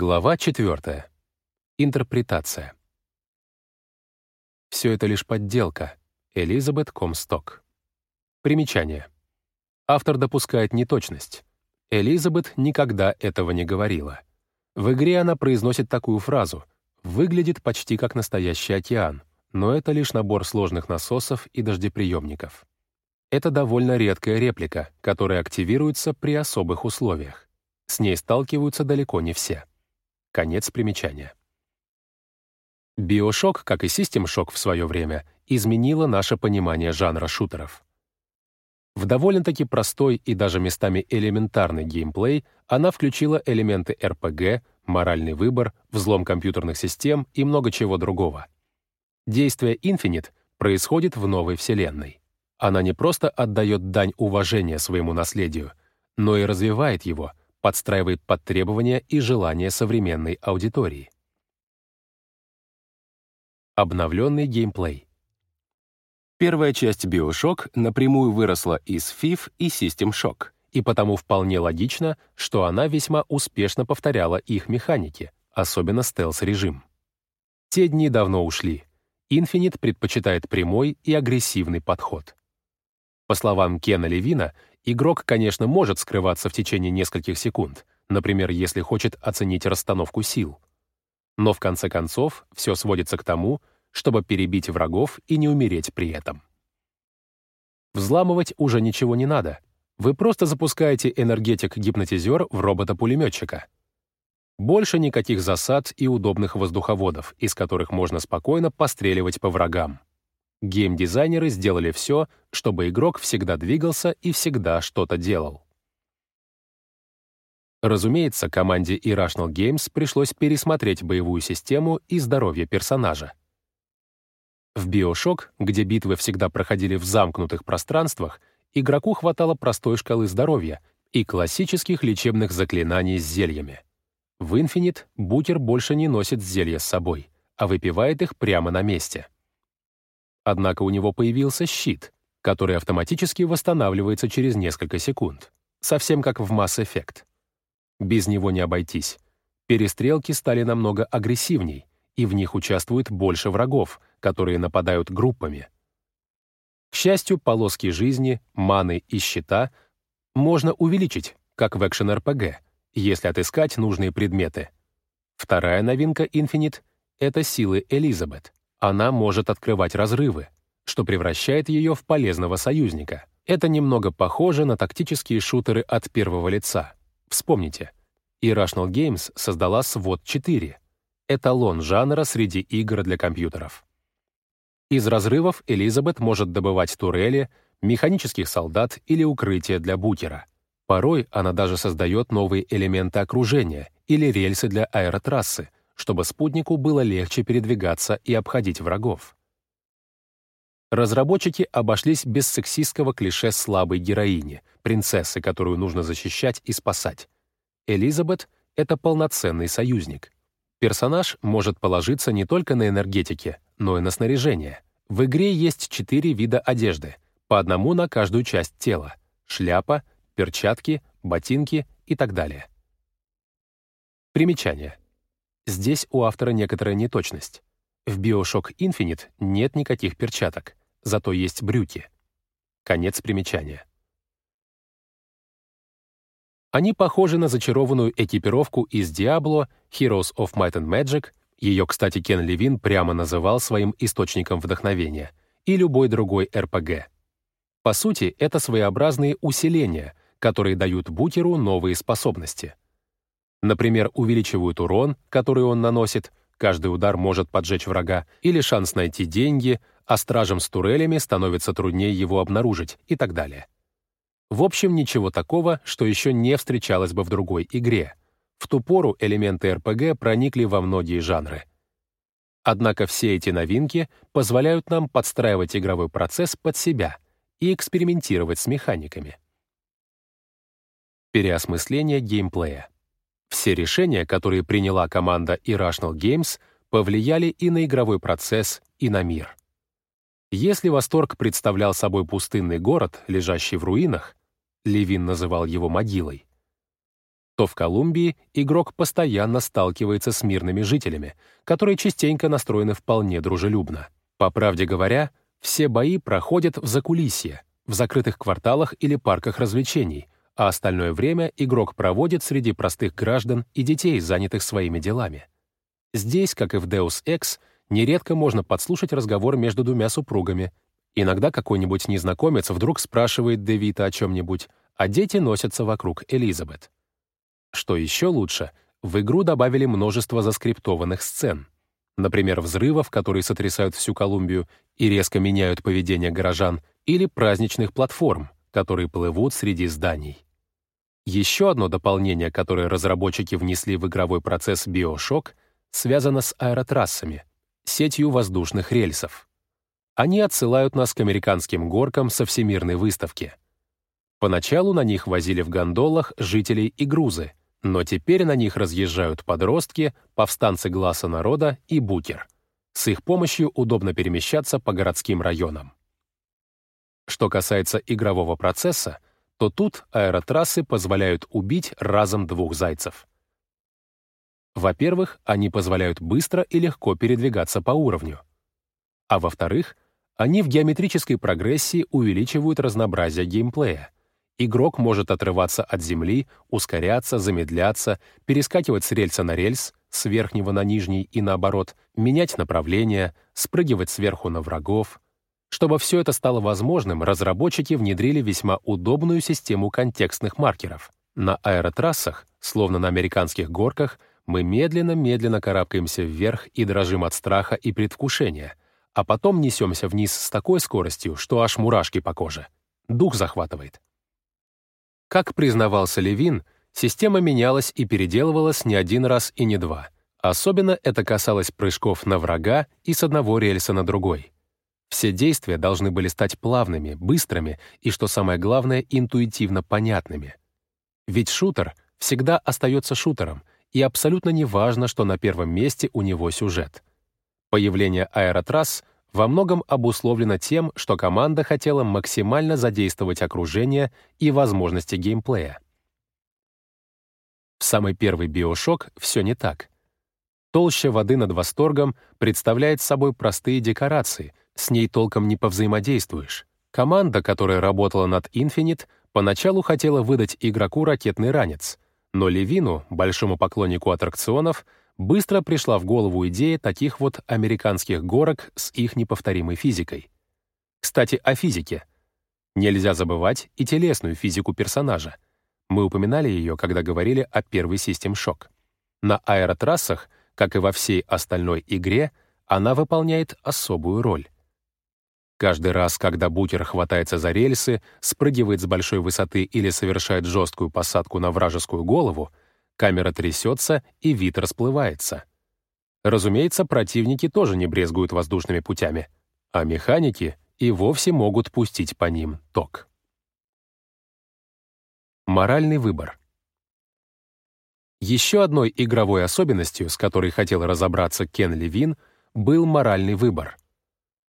Глава 4. Интерпретация. Все это лишь подделка. Элизабет Комсток. Примечание. Автор допускает неточность. Элизабет никогда этого не говорила. В игре она произносит такую фразу «выглядит почти как настоящий океан», но это лишь набор сложных насосов и дождеприемников. Это довольно редкая реплика, которая активируется при особых условиях. С ней сталкиваются далеко не все. Конец примечания. Биошок, как и System Shock в свое время, изменила наше понимание жанра шутеров. В довольно-таки простой и даже местами элементарный геймплей она включила элементы RPG, моральный выбор, взлом компьютерных систем и много чего другого. Действие Infinite происходит в новой вселенной. Она не просто отдает дань уважения своему наследию, но и развивает его, подстраивает под требования и желания современной аудитории. Обновленный геймплей. Первая часть BioShock напрямую выросла из FIF и System Shock, и потому вполне логично, что она весьма успешно повторяла их механики, особенно стелс-режим. Те дни давно ушли. Infinite предпочитает прямой и агрессивный подход. По словам Кена Левина, Игрок, конечно, может скрываться в течение нескольких секунд, например, если хочет оценить расстановку сил. Но в конце концов все сводится к тому, чтобы перебить врагов и не умереть при этом. Взламывать уже ничего не надо. Вы просто запускаете энергетик-гипнотизер в робота-пулеметчика. Больше никаких засад и удобных воздуховодов, из которых можно спокойно постреливать по врагам. Геймдизайнеры сделали все, чтобы игрок всегда двигался и всегда что-то делал. Разумеется, команде Irrational Games пришлось пересмотреть боевую систему и здоровье персонажа. В Bioshock, где битвы всегда проходили в замкнутых пространствах, игроку хватало простой шкалы здоровья и классических лечебных заклинаний с зельями. В Infinite Бутер больше не носит зелья с собой, а выпивает их прямо на месте. Однако у него появился щит, который автоматически восстанавливается через несколько секунд, совсем как в Mass Effect. Без него не обойтись. Перестрелки стали намного агрессивней, и в них участвует больше врагов, которые нападают группами. К счастью, полоски жизни, маны и щита можно увеличить, как в экшен-РПГ, если отыскать нужные предметы. Вторая новинка Infinite — это силы Элизабет. Она может открывать разрывы, что превращает ее в полезного союзника. Это немного похоже на тактические шутеры от первого лица. Вспомните, Irrational Games создала SWOT 4, эталон жанра среди игр для компьютеров. Из разрывов Элизабет может добывать турели, механических солдат или укрытия для букера. Порой она даже создает новые элементы окружения или рельсы для аэротрассы, чтобы спутнику было легче передвигаться и обходить врагов. Разработчики обошлись без сексистского клише слабой героини, принцессы, которую нужно защищать и спасать. Элизабет — это полноценный союзник. Персонаж может положиться не только на энергетике, но и на снаряжение. В игре есть четыре вида одежды, по одному на каждую часть тела — шляпа, перчатки, ботинки и так далее. Примечание. Здесь у автора некоторая неточность. В Bioshock Infinite нет никаких перчаток, зато есть брюки. Конец примечания. Они похожи на зачарованную экипировку из Diablo, Heroes of Might and Magic, ее, кстати, Кен Левин прямо называл своим источником вдохновения, и любой другой RPG. По сути, это своеобразные усиления, которые дают букеру новые способности — Например, увеличивают урон, который он наносит, каждый удар может поджечь врага, или шанс найти деньги, а стражам с турелями становится труднее его обнаружить и так далее. В общем, ничего такого, что еще не встречалось бы в другой игре. В ту пору элементы РПГ проникли во многие жанры. Однако все эти новинки позволяют нам подстраивать игровой процесс под себя и экспериментировать с механиками. Переосмысление геймплея. Все решения, которые приняла команда Irrational Games, повлияли и на игровой процесс, и на мир. Если Восторг представлял собой пустынный город, лежащий в руинах, Левин называл его могилой, то в Колумбии игрок постоянно сталкивается с мирными жителями, которые частенько настроены вполне дружелюбно. По правде говоря, все бои проходят в закулисье, в закрытых кварталах или парках развлечений, а остальное время игрок проводит среди простых граждан и детей, занятых своими делами. Здесь, как и в Deus Ex, нередко можно подслушать разговор между двумя супругами. Иногда какой-нибудь незнакомец вдруг спрашивает Дэвида о чем-нибудь, а дети носятся вокруг Элизабет. Что еще лучше, в игру добавили множество заскриптованных сцен. Например, взрывов, которые сотрясают всю Колумбию и резко меняют поведение горожан, или праздничных платформ, которые плывут среди зданий. Еще одно дополнение, которое разработчики внесли в игровой процесс BioShock, связано с аэротрассами, сетью воздушных рельсов. Они отсылают нас к американским горкам со всемирной выставки. Поначалу на них возили в гондолах жителей и грузы, но теперь на них разъезжают подростки, повстанцы Глаза народа и Букер. С их помощью удобно перемещаться по городским районам. Что касается игрового процесса, то тут аэротрассы позволяют убить разом двух зайцев. Во-первых, они позволяют быстро и легко передвигаться по уровню. А во-вторых, они в геометрической прогрессии увеличивают разнообразие геймплея, Игрок может отрываться от земли, ускоряться, замедляться, перескакивать с рельса на рельс, с верхнего на нижний и наоборот, менять направление, спрыгивать сверху на врагов. Чтобы все это стало возможным, разработчики внедрили весьма удобную систему контекстных маркеров. На аэротрассах, словно на американских горках, мы медленно-медленно карабкаемся вверх и дрожим от страха и предвкушения, а потом несемся вниз с такой скоростью, что аж мурашки по коже. Дух захватывает. Как признавался Левин, система менялась и переделывалась не один раз и не два. Особенно это касалось прыжков на врага и с одного рельса на другой. Все действия должны были стать плавными, быстрыми и, что самое главное, интуитивно понятными. Ведь шутер всегда остается шутером, и абсолютно не важно, что на первом месте у него сюжет. Появление аэротрасс во многом обусловлено тем, что команда хотела максимально задействовать окружение и возможности геймплея. В самый первый биошок все не так. Толща воды над восторгом представляет собой простые декорации, с ней толком не повзаимодействуешь. Команда, которая работала над Infinite, поначалу хотела выдать игроку ракетный ранец, но Левину, большому поклоннику аттракционов, быстро пришла в голову идея таких вот американских горок с их неповторимой физикой. Кстати, о физике. Нельзя забывать и телесную физику персонажа. Мы упоминали ее, когда говорили о первой System Shock. На аэротрассах, как и во всей остальной игре, она выполняет особую роль. Каждый раз, когда бутер хватается за рельсы, спрыгивает с большой высоты или совершает жесткую посадку на вражескую голову, камера трясется и вид расплывается. Разумеется, противники тоже не брезгуют воздушными путями, а механики и вовсе могут пустить по ним ток. Моральный выбор. Еще одной игровой особенностью, с которой хотел разобраться Кен Левин, был моральный выбор.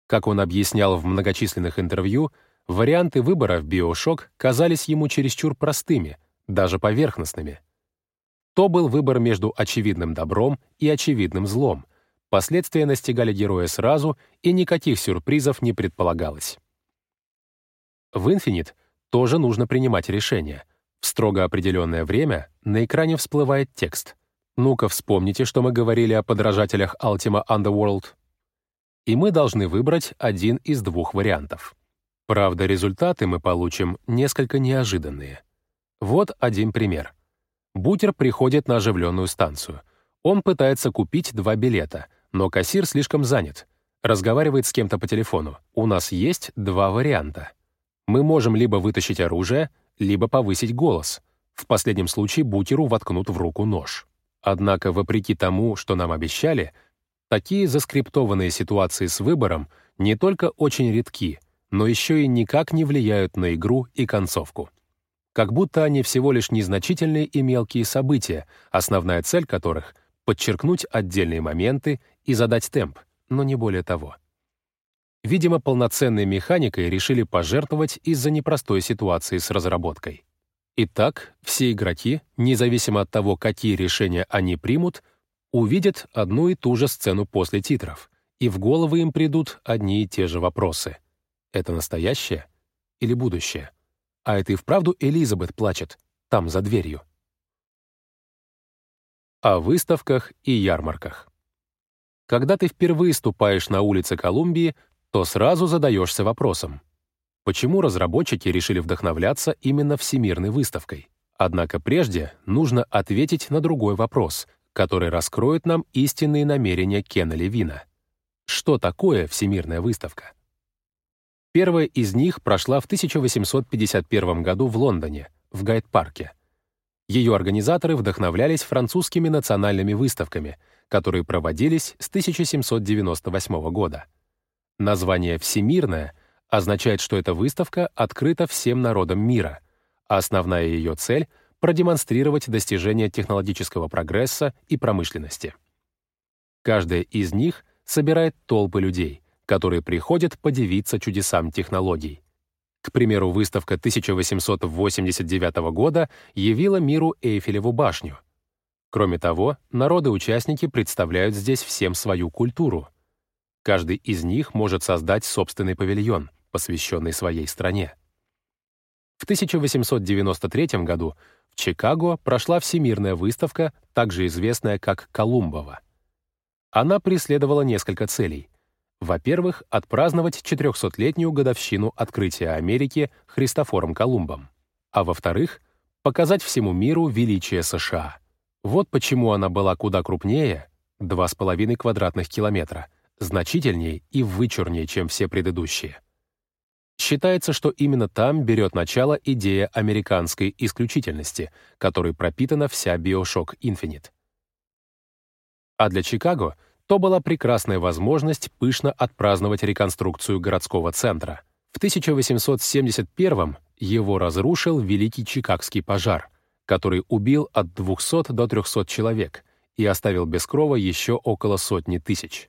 Как он объяснял в многочисленных интервью, варианты выбора в Bioshock казались ему чересчур простыми, даже поверхностными. То был выбор между очевидным добром и очевидным злом. Последствия настигали героя сразу, и никаких сюрпризов не предполагалось. В Infinite тоже нужно принимать решения. В строго определенное время на экране всплывает текст. «Ну-ка, вспомните, что мы говорили о подражателях Ultima Underworld». И мы должны выбрать один из двух вариантов. Правда, результаты мы получим несколько неожиданные. Вот один пример. Бутер приходит на оживленную станцию. Он пытается купить два билета, но кассир слишком занят. Разговаривает с кем-то по телефону. У нас есть два варианта. Мы можем либо вытащить оружие, либо повысить голос. В последнем случае Бутеру воткнут в руку нож. Однако, вопреки тому, что нам обещали, такие заскриптованные ситуации с выбором не только очень редки, но еще и никак не влияют на игру и концовку как будто они всего лишь незначительные и мелкие события, основная цель которых — подчеркнуть отдельные моменты и задать темп, но не более того. Видимо, полноценной механикой решили пожертвовать из-за непростой ситуации с разработкой. Итак, все игроки, независимо от того, какие решения они примут, увидят одну и ту же сцену после титров, и в головы им придут одни и те же вопросы. Это настоящее или будущее? А это и вправду Элизабет плачет, там, за дверью. О выставках и ярмарках. Когда ты впервые ступаешь на улицы Колумбии, то сразу задаешься вопросом, почему разработчики решили вдохновляться именно Всемирной выставкой? Однако прежде нужно ответить на другой вопрос, который раскроет нам истинные намерения Кена Левина. Что такое Всемирная выставка? Первая из них прошла в 1851 году в Лондоне, в Гайд-парке. Ее организаторы вдохновлялись французскими национальными выставками, которые проводились с 1798 года. Название «Всемирная» означает, что эта выставка открыта всем народам мира, а основная ее цель — продемонстрировать достижения технологического прогресса и промышленности. Каждая из них собирает толпы людей, которые приходят подивиться чудесам технологий. К примеру, выставка 1889 года явила миру Эйфелеву башню. Кроме того, народы-участники представляют здесь всем свою культуру — Каждый из них может создать собственный павильон, посвященный своей стране. В 1893 году Чикаго прошла Всемирная выставка, также известная как Колумбова. Она преследовала несколько целей. Во-первых, отпраздновать 400-летнюю годовщину открытия Америки Христофором Колумбом. А во-вторых, показать всему миру величие США. Вот почему она была куда крупнее — 2,5 квадратных километра — значительнее и вычурнее, чем все предыдущие. Считается, что именно там берет начало идея американской исключительности, которой пропитана вся Bioshock Infinite. А для Чикаго то была прекрасная возможность пышно отпраздновать реконструкцию городского центра. В 1871 его разрушил Великий Чикагский пожар, который убил от 200 до 300 человек и оставил без крова еще около сотни тысяч.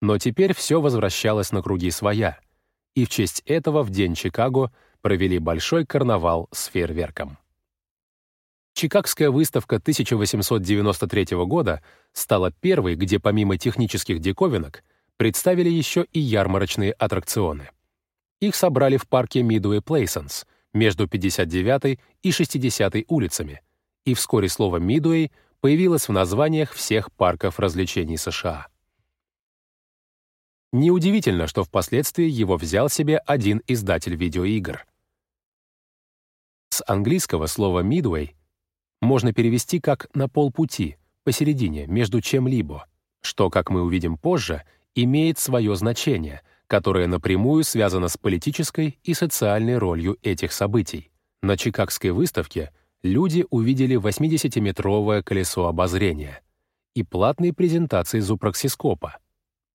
Но теперь все возвращалось на круги своя, и в честь этого в День Чикаго провели большой карнавал с фейерверком. Чикагская выставка 1893 года стала первой, где помимо технических диковинок представили еще и ярмарочные аттракционы. Их собрали в парке Midway Plaisance между 59 и 60 улицами, и вскоре слово Midway появилось в названиях всех парков развлечений США. Неудивительно, что впоследствии его взял себе один издатель видеоигр. С английского слова «midway» можно перевести как «на полпути», посередине, между чем-либо, что, как мы увидим позже, имеет свое значение, которое напрямую связано с политической и социальной ролью этих событий. На Чикагской выставке люди увидели 80-метровое колесо обозрения и платные презентации зупроксископа,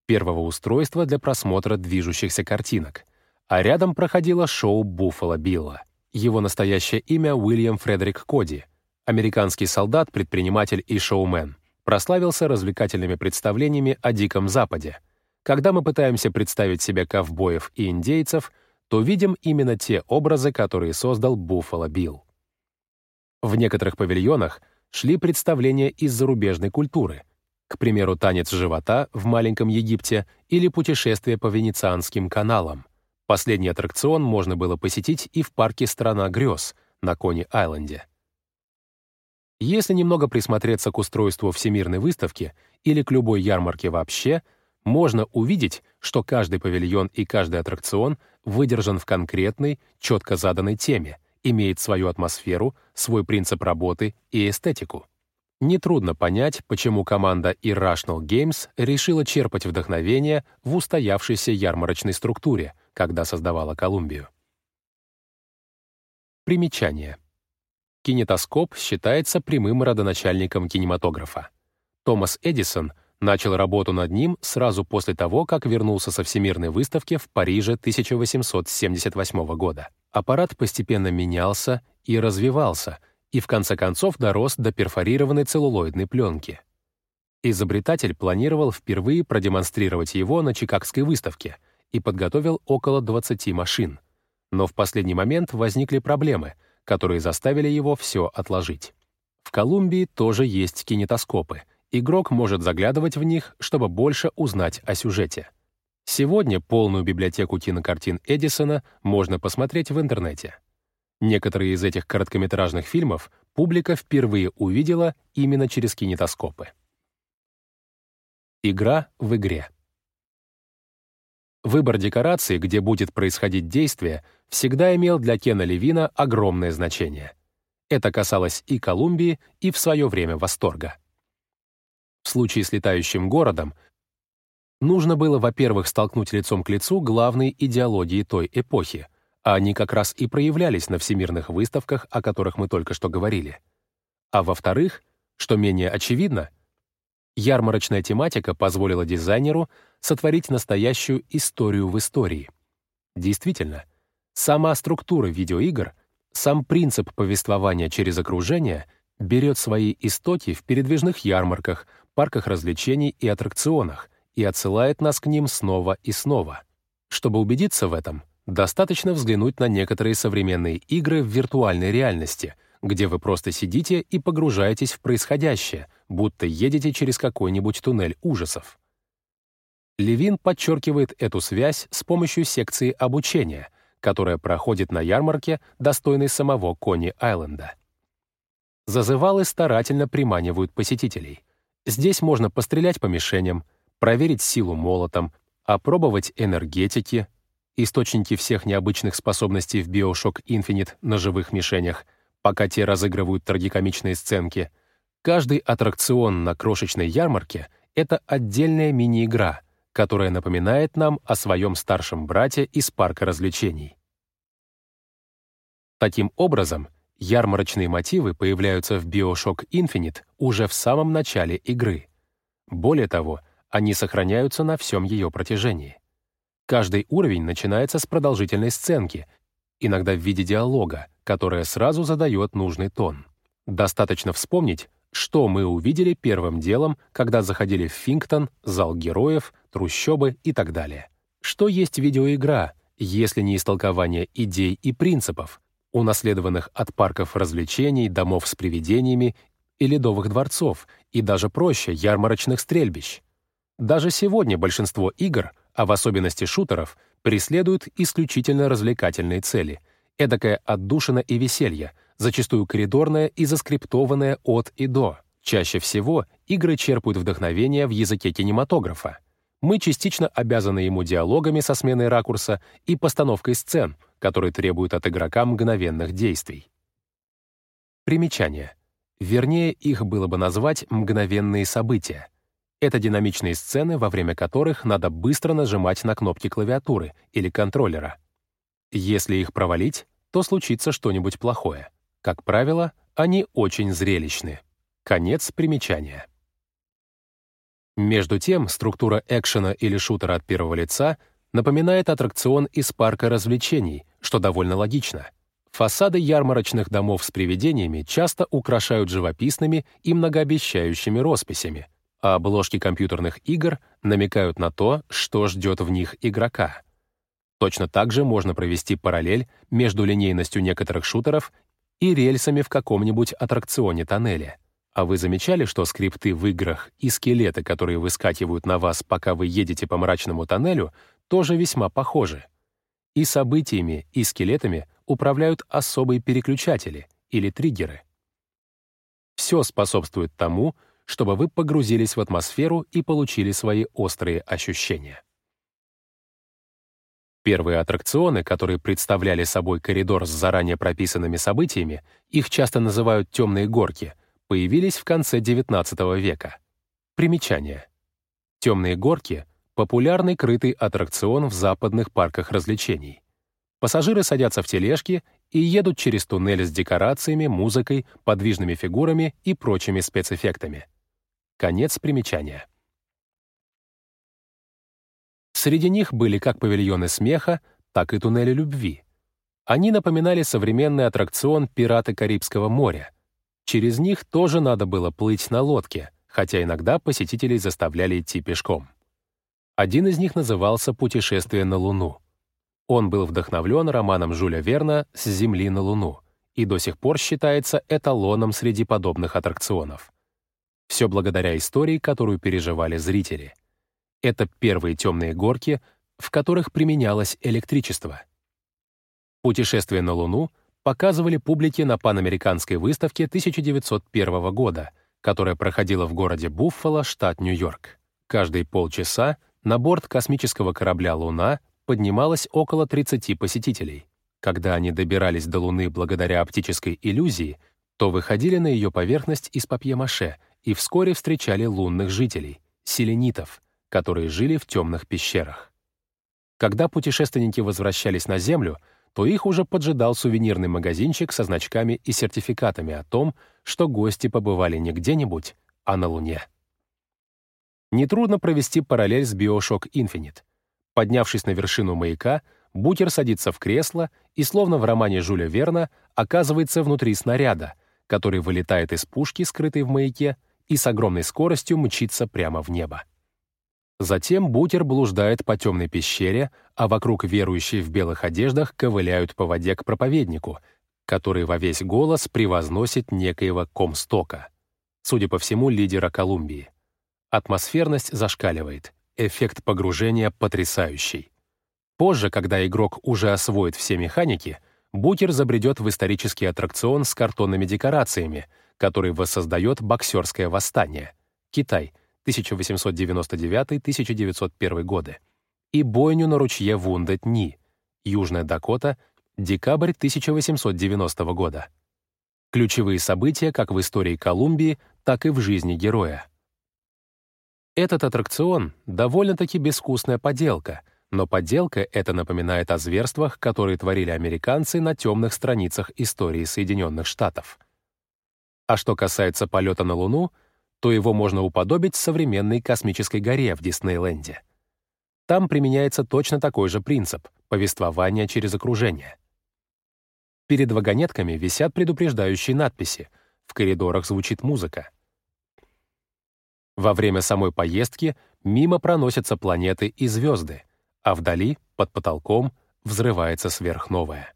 первого устройства для просмотра движущихся картинок, а рядом проходило шоу Буффало Билла. Его настоящее имя Уильям Фредерик Коди, американский солдат, предприниматель и шоумен, прославился развлекательными представлениями о Диком Западе. Когда мы пытаемся представить себе ковбоев и индейцев, то видим именно те образы, которые создал Буффало Билл. В некоторых павильонах шли представления из зарубежной культуры, к примеру, танец живота в маленьком Египте или путешествие по Венецианским каналам. Последний аттракцион можно было посетить и в парке «Страна грез» на Кони-Айленде. Если немного присмотреться к устройству Всемирной выставки или к любой ярмарке вообще, можно увидеть, что каждый павильон и каждый аттракцион выдержан в конкретной, четко заданной теме, имеет свою атмосферу, свой принцип работы и эстетику. Нетрудно понять, почему команда Irrational Games решила черпать вдохновение в устоявшейся ярмарочной структуре, когда создавала Колумбию. Примечание. Кинетоскоп считается прямым родоначальником кинематографа. Томас Эдисон начал работу над ним сразу после того, как вернулся со Всемирной выставки в Париже 1878 года. Аппарат постепенно менялся и развивался, и в конце концов дорос до перфорированной целлулоидной пленки. Изобретатель планировал впервые продемонстрировать его на Чикагской выставке и подготовил около 20 машин. Но в последний момент возникли проблемы, которые заставили его все отложить. В Колумбии тоже есть кинетоскопы. Игрок может заглядывать в них, чтобы больше узнать о сюжете. Сегодня полную библиотеку кинокартин Эдисона можно посмотреть в интернете. Некоторые из этих короткометражных фильмов публика впервые увидела именно через кинетоскопы. Игра в игре. Выбор декораций, где будет происходить действие, всегда имел для Кена Левина огромное значение. Это касалось и Колумбии, и в свое время Восторга. В случае с летающим городом нужно было, во-первых, столкнуть лицом к лицу главные идеологии той эпохи, а они как раз и проявлялись на всемирных выставках, о которых мы только что говорили. А во-вторых, что менее очевидно, ярмарочная тематика позволила дизайнеру сотворить настоящую историю в истории. Действительно, сама структура видеоигр, сам принцип повествования через окружение берет свои истоки в передвижных ярмарках, парках развлечений и аттракционах и отсылает нас к ним снова и снова. Чтобы убедиться в этом, достаточно взглянуть на некоторые современные игры в виртуальной реальности, где вы просто сидите и погружаетесь в происходящее, будто едете через какой-нибудь туннель ужасов. Левин подчеркивает эту связь с помощью секции обучения, которая проходит на ярмарке, достойной самого Кони-Айленда. Зазывалы старательно приманивают посетителей. Здесь можно пострелять по мишеням, проверить силу молотом, опробовать энергетики, источники всех необычных способностей в Bioshock Infinite на живых мишенях, пока те разыгрывают трагикомичные сценки. Каждый аттракцион на крошечной ярмарке — это отдельная мини-игра — которая напоминает нам о своем старшем брате из парка развлечений. Таким образом, ярмарочные мотивы появляются в Bioshock Infinite уже в самом начале игры. Более того, они сохраняются на всем ее протяжении. Каждый уровень начинается с продолжительной сценки, иногда в виде диалога, которая сразу задает нужный тон. Достаточно вспомнить, что мы увидели первым делом, когда заходили в Фингтон, зал героев, трущобы и так далее. Что есть видеоигра, если не истолкование идей и принципов, унаследованных от парков развлечений, домов с привидениями и ледовых дворцов, и даже проще ярмарочных стрельбищ. Даже сегодня большинство игр, а в особенности шутеров, преследуют исключительно развлекательные цели, эдакая отдушина и веселье — зачастую коридорное и заскриптованное от и до. Чаще всего игры черпают вдохновение в языке кинематографа. Мы частично обязаны ему диалогами со сменой ракурса и постановкой сцен, которые требуют от игрока мгновенных действий. Примечание. Вернее, их было бы назвать «мгновенные события». Это динамичные сцены, во время которых надо быстро нажимать на кнопки клавиатуры или контроллера. Если их провалить, то случится что-нибудь плохое. Как правило, они очень зрелищны. Конец примечания. Между тем, структура экшена или шутера от первого лица напоминает аттракцион из парка развлечений, что довольно логично. Фасады ярмарочных домов с привидениями часто украшают живописными и многообещающими росписями, а обложки компьютерных игр намекают на то, что ждет в них игрока. Точно так же можно провести параллель между линейностью некоторых шутеров и рельсами в каком-нибудь аттракционе-тоннеле. А вы замечали, что скрипты в играх и скелеты, которые выскакивают на вас, пока вы едете по мрачному тоннелю, тоже весьма похожи? И событиями, и скелетами управляют особые переключатели или триггеры. Все способствует тому, чтобы вы погрузились в атмосферу и получили свои острые ощущения. Первые аттракционы, которые представляли собой коридор с заранее прописанными событиями, их часто называют «темные горки», появились в конце XIX века. Примечание. Темные горки — популярный крытый аттракцион в западных парках развлечений. Пассажиры садятся в тележки и едут через туннель с декорациями, музыкой, подвижными фигурами и прочими спецэффектами. Конец примечания. Среди них были как павильоны смеха, так и туннели любви. Они напоминали современный аттракцион «Пираты Карибского моря». Через них тоже надо было плыть на лодке, хотя иногда посетителей заставляли идти пешком. Один из них назывался «Путешествие на Луну». Он был вдохновлен романом Жюля Верна «С Земли на Луну» и до сих пор считается эталоном среди подобных аттракционов. Все благодаря истории, которую переживали зрители. Это первые темные горки, в которых применялось электричество. Путешествие на Луну показывали публике на Панамериканской выставке 1901 года, которая проходила в городе Буффало, штат Нью-Йорк. Каждые полчаса на борт космического корабля «Луна» поднималось около 30 посетителей. Когда они добирались до Луны благодаря оптической иллюзии, то выходили на ее поверхность из папье-маше и вскоре встречали лунных жителей, селенитов, которые жили в темных пещерах. Когда путешественники возвращались на Землю, то их уже поджидал сувенирный магазинчик со значками и сертификатами о том, что гости побывали не где-нибудь, а на Луне. Нетрудно провести параллель с Bioshock Infinite. Поднявшись на вершину маяка, Букер садится в кресло и, словно в романе Жюля Верна, оказывается внутри снаряда, который вылетает из пушки, скрытой в маяке, и с огромной скоростью мчится прямо в небо. Затем Бутер блуждает по темной пещере, а вокруг верующие в белых одеждах ковыляют по воде к проповеднику, который во весь голос превозносит некоего Комстока, судя по всему, лидера Колумбии. Атмосферность зашкаливает, эффект погружения потрясающий. Позже, когда игрок уже освоит все механики, Букер забредет в исторический аттракцион с картонными декорациями, который воссоздает боксерское восстание. Китай, 1899-1901 годы. И бойню на ручье Вундет-Ни, Южная Дакота, декабрь 1890 года. Ключевые события как в истории Колумбии, так и в жизни героя. Этот аттракцион — довольно-таки безвкусная поделка — но подделка это напоминает о зверствах, которые творили американцы на темных страницах истории Соединенных Штатов. А что касается полета на Луну, то его можно уподобить современной космической горе в Диснейленде. Там применяется точно такой же принцип — повествование через окружение. Перед вагонетками висят предупреждающие надписи, в коридорах звучит музыка. Во время самой поездки мимо проносятся планеты и звезды, а вдали, под потолком, взрывается сверхновая.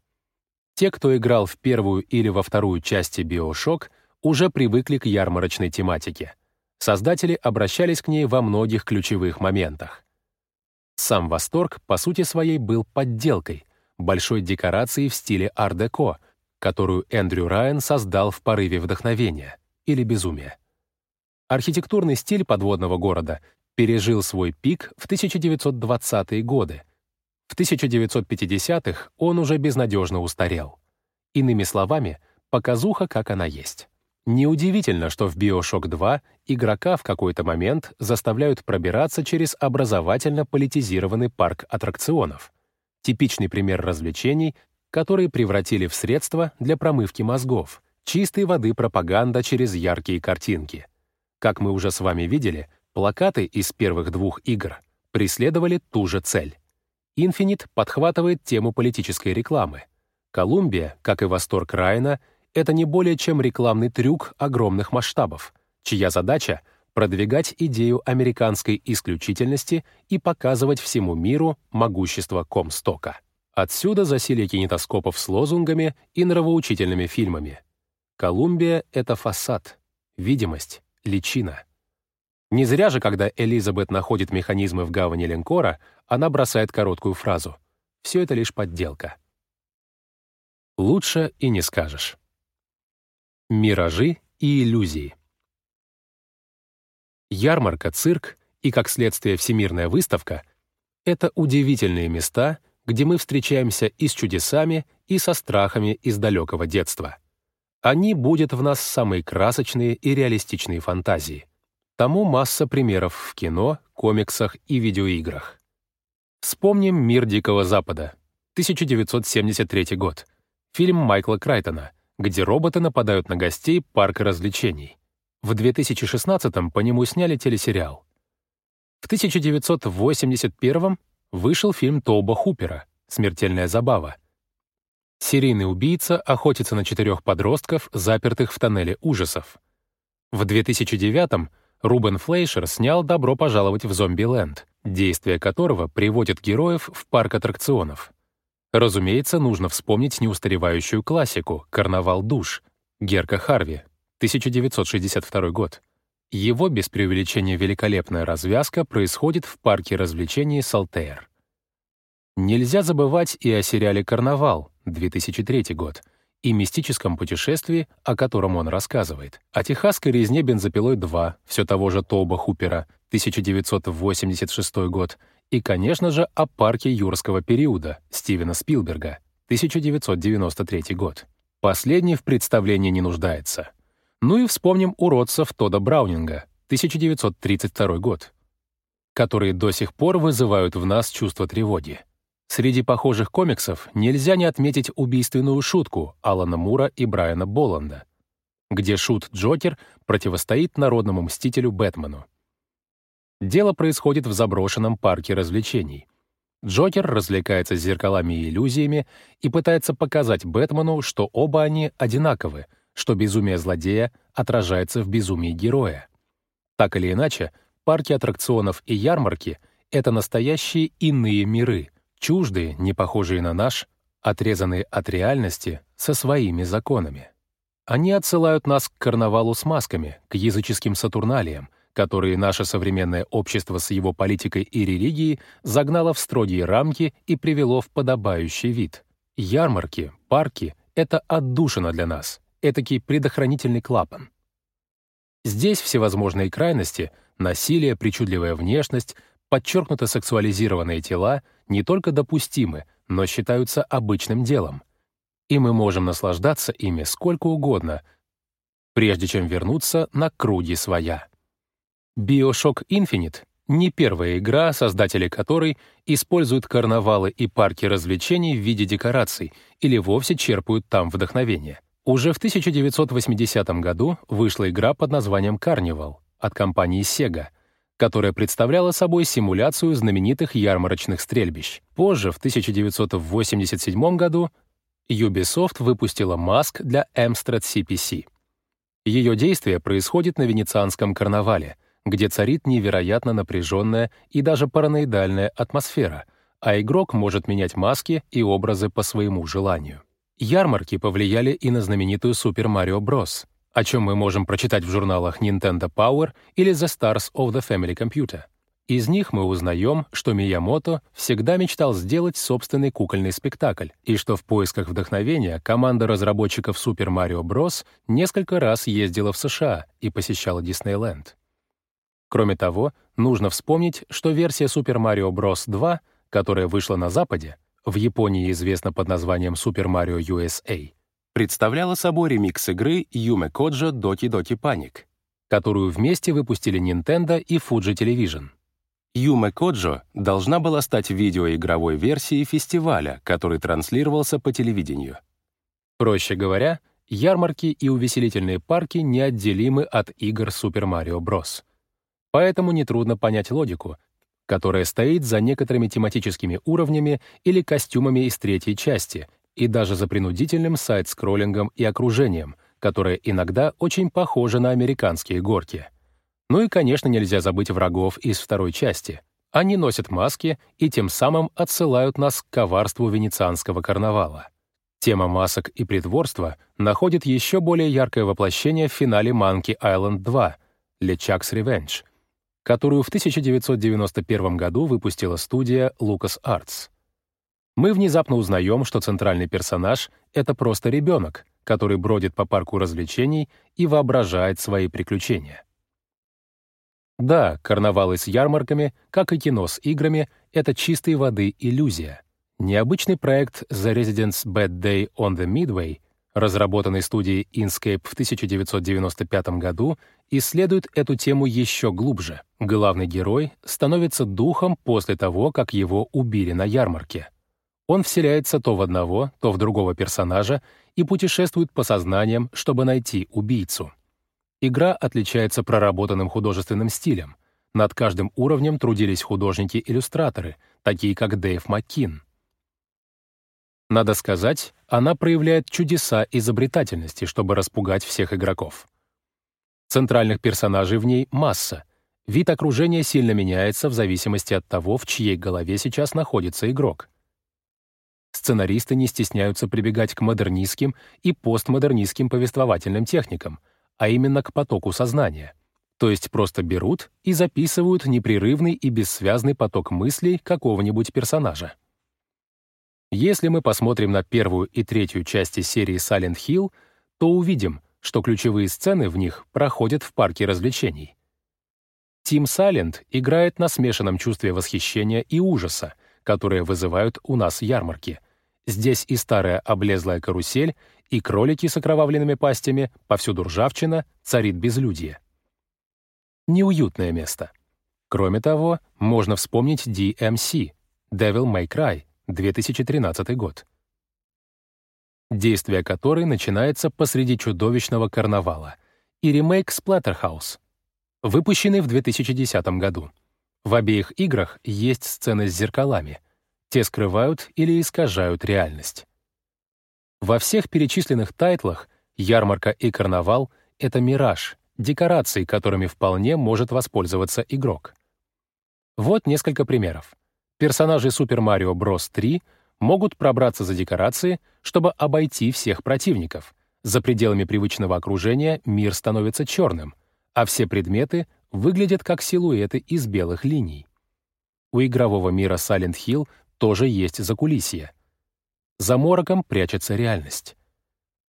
Те, кто играл в первую или во вторую части «Биошок», уже привыкли к ярмарочной тематике. Создатели обращались к ней во многих ключевых моментах. Сам восторг, по сути своей, был подделкой, большой декорацией в стиле ар-деко, которую Эндрю Райан создал в порыве вдохновения или безумия. Архитектурный стиль подводного города пережил свой пик в 1920-е годы. В 1950-х он уже безнадежно устарел. Иными словами, показуха, как она есть. Неудивительно, что в Bioshock 2 игрока в какой-то момент заставляют пробираться через образовательно-политизированный парк аттракционов. Типичный пример развлечений, которые превратили в средства для промывки мозгов, чистой воды пропаганда через яркие картинки. Как мы уже с вами видели, Плакаты из первых двух игр преследовали ту же цель. Infinite подхватывает тему политической рекламы. Колумбия, как и восторг Райана, это не более чем рекламный трюк огромных масштабов, чья задача — продвигать идею американской исключительности и показывать всему миру могущество Комстока. Отсюда засилие кинетоскопов с лозунгами и нравоучительными фильмами. Колумбия — это фасад, видимость, личина. Не зря же, когда Элизабет находит механизмы в гавани линкора, она бросает короткую фразу. Все это лишь подделка. Лучше и не скажешь. Миражи и иллюзии. Ярмарка, цирк и, как следствие, всемирная выставка — это удивительные места, где мы встречаемся и с чудесами, и со страхами из далекого детства. Они будут в нас самые красочные и реалистичные фантазии — Тому масса примеров в кино, комиксах и видеоиграх. Вспомним «Мир Дикого Запада», 1973 год. Фильм Майкла Крайтона, где роботы нападают на гостей парка развлечений. В 2016-м по нему сняли телесериал. В 1981-м вышел фильм Тоуба Хупера «Смертельная забава». Серийный убийца охотится на четырех подростков, запертых в тоннеле ужасов. В 2009-м Рубен Флейшер снял «Добро пожаловать в Зомби-ленд», действие которого приводит героев в парк аттракционов. Разумеется, нужно вспомнить неустаревающую классику «Карнавал душ» Герка Харви, 1962 год. Его, без преувеличения великолепная развязка, происходит в парке развлечений Салтейр. Нельзя забывать и о сериале «Карнавал» 2003 год и мистическом путешествии, о котором он рассказывает, о техасской резне бензопилой 2 все того же Тоба Хупера 1986 год и, конечно же, о парке юрского периода Стивена Спилберга 1993 год. Последний в представлении не нуждается. Ну и вспомним уродцев Тода Браунинга 1932 год, которые до сих пор вызывают в нас чувство тревоги. Среди похожих комиксов нельзя не отметить убийственную шутку Алана Мура и Брайана Боланда, где шут-Джокер противостоит народному мстителю Бэтмену. Дело происходит в заброшенном парке развлечений. Джокер развлекается с зеркалами и иллюзиями и пытается показать Бэтмену, что оба они одинаковы, что безумие злодея отражается в безумии героя. Так или иначе, парки аттракционов и ярмарки — это настоящие иные миры — чуждые, не похожие на наш, отрезанные от реальности со своими законами. Они отсылают нас к карнавалу с масками, к языческим сатурналиям, которые наше современное общество с его политикой и религией загнало в строгие рамки и привело в подобающий вид. Ярмарки, парки — это отдушина для нас, этакий предохранительный клапан. Здесь всевозможные крайности — насилие, причудливая внешность, подчеркнуто сексуализированные тела не только допустимы, но считаются обычным делом. И мы можем наслаждаться ими сколько угодно, прежде чем вернуться на круги своя. Bioshock Infinite — не первая игра, создатели которой используют карнавалы и парки развлечений в виде декораций или вовсе черпают там вдохновение. Уже в 1980 году вышла игра под названием Carnival от компании Sega — которая представляла собой симуляцию знаменитых ярмарочных стрельбищ. Позже, в 1987 году, Ubisoft выпустила Mask для Amstrad CPC. Ее действие происходит на Венецианском карнавале, где царит невероятно напряженная и даже параноидальная атмосфера, а игрок может менять маски и образы по своему желанию. Ярмарки повлияли и на знаменитую Super Mario Bros о чем мы можем прочитать в журналах Nintendo Power или The Stars of the Family Computer. Из них мы узнаем, что Миямото всегда мечтал сделать собственный кукольный спектакль, и что в поисках вдохновения команда разработчиков Super Mario Bros. несколько раз ездила в США и посещала Диснейленд. Кроме того, нужно вспомнить, что версия Super Mario Bros. 2, которая вышла на Западе, в Японии известна под названием Super Mario USA, представляла собой ремикс игры Yume Kojo Doki Doki Panic, которую вместе выпустили Nintendo и Fuji Television. Yume Kojo должна была стать видеоигровой версией фестиваля, который транслировался по телевидению. Проще говоря, ярмарки и увеселительные парки неотделимы от игр Super Mario Bros. Поэтому нетрудно понять логику, которая стоит за некоторыми тематическими уровнями или костюмами из третьей части, и даже за принудительным сайт-скроллингом и окружением, которое иногда очень похоже на американские горки. Ну и, конечно, нельзя забыть врагов из второй части. Они носят маски и тем самым отсылают нас к коварству венецианского карнавала. Тема масок и притворства находит еще более яркое воплощение в финале Monkey Island 2 LeChuck's Revenge, которую в 1991 году выпустила студия LucasArts мы внезапно узнаем, что центральный персонаж — это просто ребенок, который бродит по парку развлечений и воображает свои приключения. Да, карнавалы с ярмарками, как и кино с играми, это чистой воды иллюзия. Необычный проект The Residents Bad Day on the Midway, разработанный студией Inkscape в 1995 году, исследует эту тему еще глубже. Главный герой становится духом после того, как его убили на ярмарке. Он вселяется то в одного, то в другого персонажа и путешествует по сознаниям, чтобы найти убийцу. Игра отличается проработанным художественным стилем. Над каждым уровнем трудились художники-иллюстраторы, такие как Дэйв Маккин. Надо сказать, она проявляет чудеса изобретательности, чтобы распугать всех игроков. Центральных персонажей в ней масса. Вид окружения сильно меняется в зависимости от того, в чьей голове сейчас находится игрок. Сценаристы не стесняются прибегать к модернистским и постмодернистским повествовательным техникам, а именно к потоку сознания. То есть просто берут и записывают непрерывный и бессвязный поток мыслей какого-нибудь персонажа. Если мы посмотрим на первую и третью части серии Silent Hill, то увидим, что ключевые сцены в них проходят в парке развлечений. Тим Салент играет на смешанном чувстве восхищения и ужаса, которые вызывают у нас ярмарки. Здесь и старая облезлая карусель, и кролики с окровавленными пастями, повсюду ржавчина, царит безлюдье. Неуютное место. Кроме того, можно вспомнить DMC — Devil May Cry — 2013 год, действие которой начинается посреди чудовищного карнавала, и ремейк Splatterhouse, выпущенный в 2010 году. В обеих играх есть сцены с зеркалами. Те скрывают или искажают реальность. Во всех перечисленных тайтлах ярмарка и карнавал — это мираж, декорации, которыми вполне может воспользоваться игрок. Вот несколько примеров персонажи Super Mario Bros. 3 могут пробраться за декорации, чтобы обойти всех противников. За пределами привычного окружения мир становится черным, а все предметы выглядят как силуэты из белых линий. У игрового мира Silent Hill тоже есть закулисье. За мороком прячется реальность.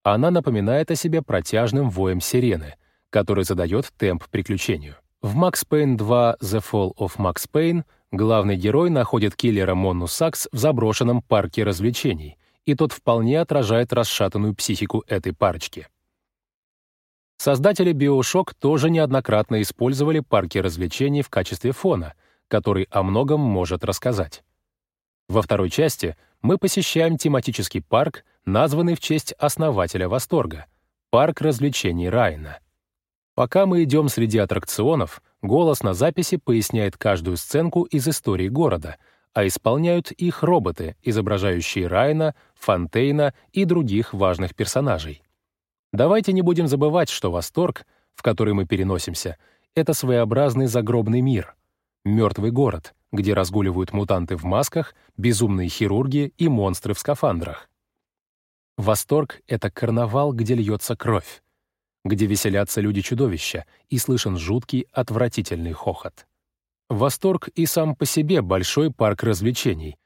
Она напоминает о себе протяжным воем сирены, который задает темп приключению. В Max Payne 2 The Fall of Max Payne Главный герой находит киллера Монну Сакс в заброшенном парке развлечений, и тот вполне отражает расшатанную психику этой парочки. Создатели BioShock тоже неоднократно использовали парки развлечений в качестве фона, который о многом может рассказать. Во второй части мы посещаем тематический парк, названный в честь основателя Восторга — парк развлечений Райна. Пока мы идем среди аттракционов, голос на записи поясняет каждую сценку из истории города, а исполняют их роботы, изображающие Райна, Фонтейна и других важных персонажей. Давайте не будем забывать, что восторг, в который мы переносимся, это своеобразный загробный мир, мертвый город, где разгуливают мутанты в масках, безумные хирурги и монстры в скафандрах. Восторг — это карнавал, где льется кровь где веселятся люди-чудовища, и слышен жуткий, отвратительный хохот. Восторг и сам по себе большой парк развлечений.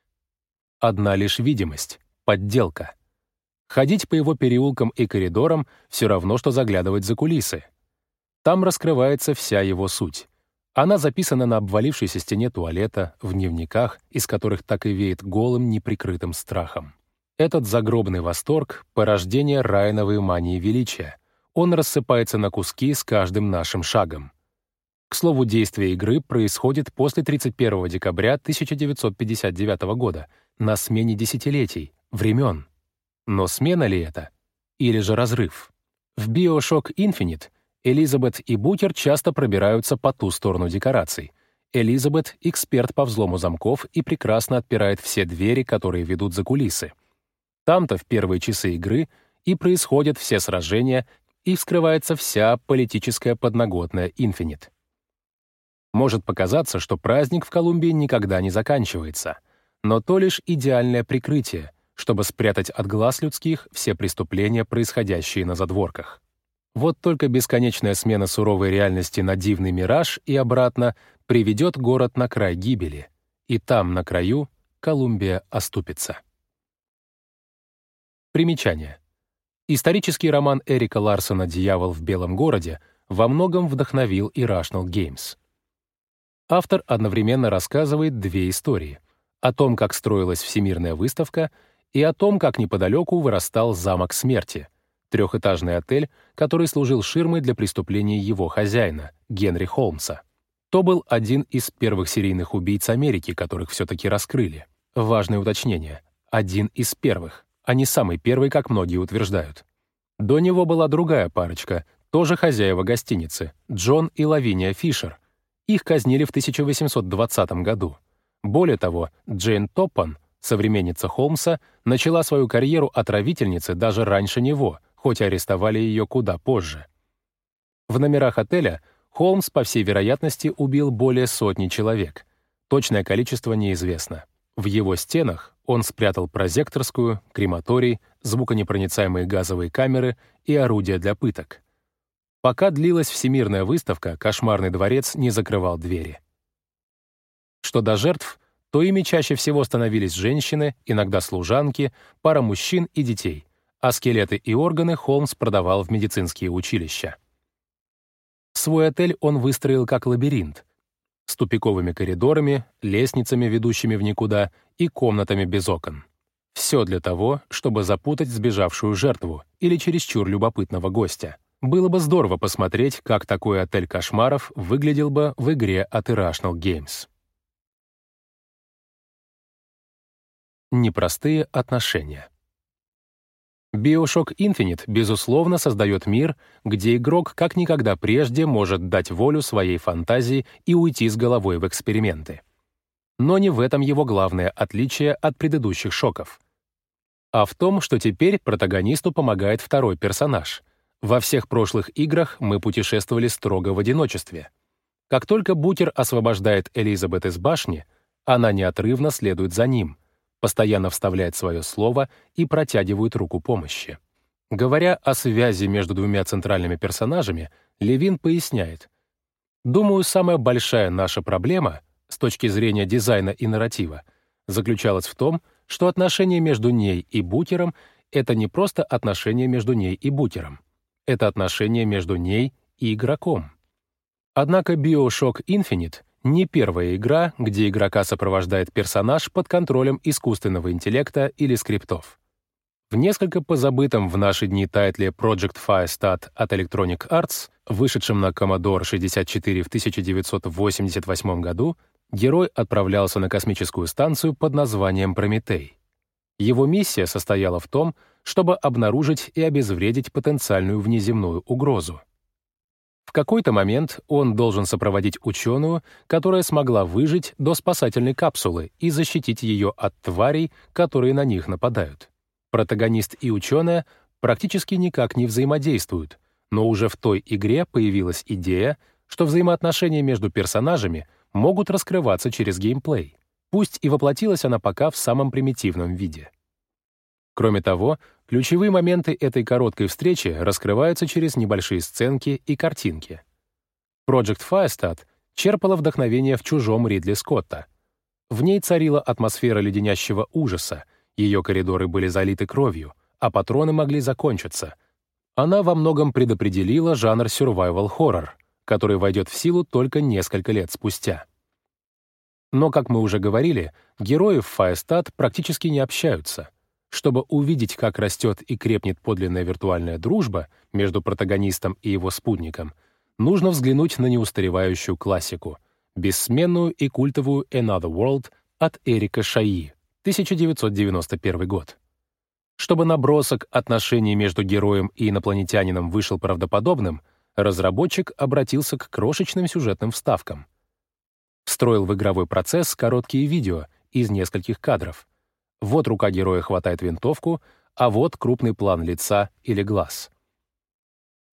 Одна лишь видимость — подделка. Ходить по его переулкам и коридорам все равно, что заглядывать за кулисы. Там раскрывается вся его суть. Она записана на обвалившейся стене туалета, в дневниках, из которых так и веет голым, неприкрытым страхом. Этот загробный восторг — порождение райновой мании величия — он рассыпается на куски с каждым нашим шагом. К слову, действие игры происходит после 31 декабря 1959 года, на смене десятилетий, времен. Но смена ли это? Или же разрыв? В Bioshock Infinite Элизабет и Букер часто пробираются по ту сторону декораций. Элизабет — эксперт по взлому замков и прекрасно отпирает все двери, которые ведут за кулисы. Там-то в первые часы игры и происходят все сражения, и вскрывается вся политическая подноготная Infinite. Может показаться, что праздник в Колумбии никогда не заканчивается, но то лишь идеальное прикрытие, чтобы спрятать от глаз людских все преступления, происходящие на задворках. Вот только бесконечная смена суровой реальности на дивный мираж и обратно приведет город на край гибели, и там, на краю, Колумбия оступится. Примечание. Исторический роман Эрика Ларсона «Дьявол в белом городе» во многом вдохновил Irrational Games. Автор одновременно рассказывает две истории — о том, как строилась Всемирная выставка, и о том, как неподалеку вырастал Замок Смерти, трехэтажный отель, который служил ширмой для преступлений его хозяина, Генри Холмса. То был один из первых серийных убийц Америки, которых все-таки раскрыли. Важное уточнение — один из первых а не самый первый, как многие утверждают. До него была другая парочка, тоже хозяева гостиницы, Джон и Лавиния Фишер. Их казнили в 1820 году. Более того, Джейн Топпан, современница Холмса, начала свою карьеру отравительницы даже раньше него, хоть арестовали ее куда позже. В номерах отеля Холмс, по всей вероятности, убил более сотни человек. Точное количество неизвестно. В его стенах он спрятал прозекторскую, крематорий, звуконепроницаемые газовые камеры и орудия для пыток. Пока длилась всемирная выставка, кошмарный дворец не закрывал двери. Что до жертв, то ими чаще всего становились женщины, иногда служанки, пара мужчин и детей, а скелеты и органы Холмс продавал в медицинские училища. Свой отель он выстроил как лабиринт, с тупиковыми коридорами, лестницами, ведущими в никуда, и комнатами без окон. Все для того, чтобы запутать сбежавшую жертву или чересчур любопытного гостя. Было бы здорово посмотреть, как такой отель кошмаров выглядел бы в игре от Irrational Games. Непростые отношения. Bioshock Infinite, безусловно, создает мир, где игрок как никогда прежде может дать волю своей фантазии и уйти с головой в эксперименты. Но не в этом его главное отличие от предыдущих шоков. А в том, что теперь протагонисту помогает второй персонаж. Во всех прошлых играх мы путешествовали строго в одиночестве. Как только Бутер освобождает Элизабет из башни, она неотрывно следует за ним — постоянно вставляет свое слово и протягивает руку помощи. Говоря о связи между двумя центральными персонажами, Левин поясняет, «Думаю, самая большая наша проблема с точки зрения дизайна и нарратива заключалась в том, что отношения между ней и Букером — это не просто отношения между ней и Букером, это отношения между ней и игроком. Однако BioShock Infinite не первая игра, где игрока сопровождает персонаж под контролем искусственного интеллекта или скриптов. В несколько позабытом в наши дни тайтле Project Firestat от Electronic Arts, вышедшем на Commodore 64 в 1988 году, герой отправлялся на космическую станцию под названием Прометей. Его миссия состояла в том, чтобы обнаружить и обезвредить потенциальную внеземную угрозу. В какой-то момент он должен сопроводить ученую, которая смогла выжить до спасательной капсулы и защитить ее от тварей, которые на них нападают. Протагонист и ученая практически никак не взаимодействуют, но уже в той игре появилась идея, что взаимоотношения между персонажами могут раскрываться через геймплей. Пусть и воплотилась она пока в самом примитивном виде. Кроме того, ключевые моменты этой короткой встречи раскрываются через небольшие сценки и картинки. Project Firestat черпала вдохновение в «Чужом» Ридли Скотта. В ней царила атмосфера леденящего ужаса, ее коридоры были залиты кровью, а патроны могли закончиться. Она во многом предопределила жанр survival horror, который войдет в силу только несколько лет спустя. Но, как мы уже говорили, герои в Firestat практически не общаются — чтобы увидеть, как растет и крепнет подлинная виртуальная дружба между протагонистом и его спутником, нужно взглянуть на неустаревающую классику, бессменную и культовую Another World от Эрика Шаи, 1991 год. Чтобы набросок отношений между героем и инопланетянином вышел правдоподобным, разработчик обратился к крошечным сюжетным вставкам. Встроил в игровой процесс короткие видео из нескольких кадров — вот рука героя хватает винтовку, а вот крупный план лица или глаз.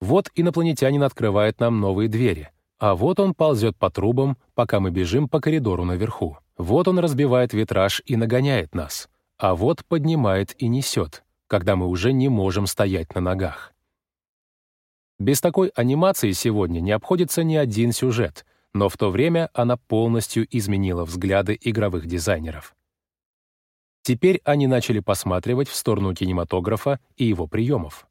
Вот инопланетянин открывает нам новые двери, а вот он ползет по трубам, пока мы бежим по коридору наверху. Вот он разбивает витраж и нагоняет нас, а вот поднимает и несет, когда мы уже не можем стоять на ногах. Без такой анимации сегодня не обходится ни один сюжет, но в то время она полностью изменила взгляды игровых дизайнеров. Теперь они начали посматривать в сторону кинематографа и его приемов.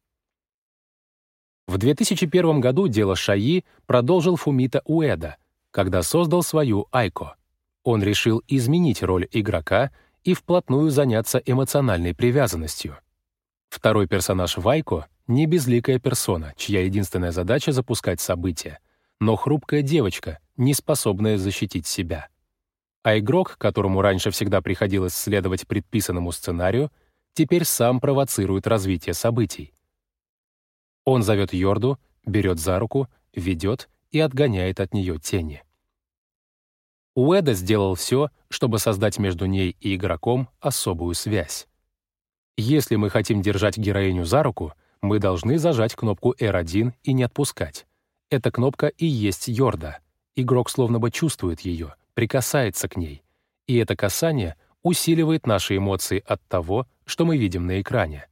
В 2001 году дело Шаи продолжил Фумита Уэда, когда создал свою Айко. Он решил изменить роль игрока и вплотную заняться эмоциональной привязанностью. Второй персонаж Вайко — не безликая персона, чья единственная задача — запускать события, но хрупкая девочка, не способная защитить себя а игрок, которому раньше всегда приходилось следовать предписанному сценарию, теперь сам провоцирует развитие событий. Он зовет Йорду, берет за руку, ведет и отгоняет от нее тени. Уэда сделал все, чтобы создать между ней и игроком особую связь. Если мы хотим держать героиню за руку, мы должны зажать кнопку R1 и не отпускать. Эта кнопка и есть Йорда. Игрок словно бы чувствует ее — прикасается к ней, и это касание усиливает наши эмоции от того, что мы видим на экране.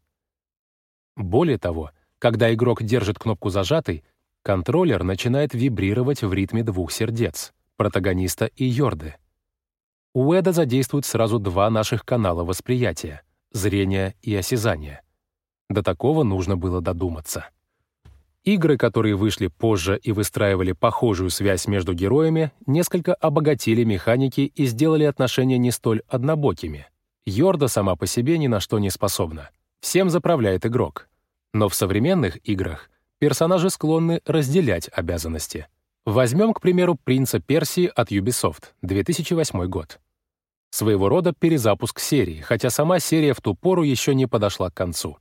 Более того, когда игрок держит кнопку зажатой, контроллер начинает вибрировать в ритме двух сердец — протагониста и Йорды. У Эда задействуют сразу два наших канала восприятия — зрение и осязание. До такого нужно было додуматься. Игры, которые вышли позже и выстраивали похожую связь между героями, несколько обогатили механики и сделали отношения не столь однобокими. Йорда сама по себе ни на что не способна. Всем заправляет игрок. Но в современных играх персонажи склонны разделять обязанности — Возьмем, к примеру, «Принца Персии» от Ubisoft, 2008 год. Своего рода перезапуск серии, хотя сама серия в ту пору еще не подошла к концу.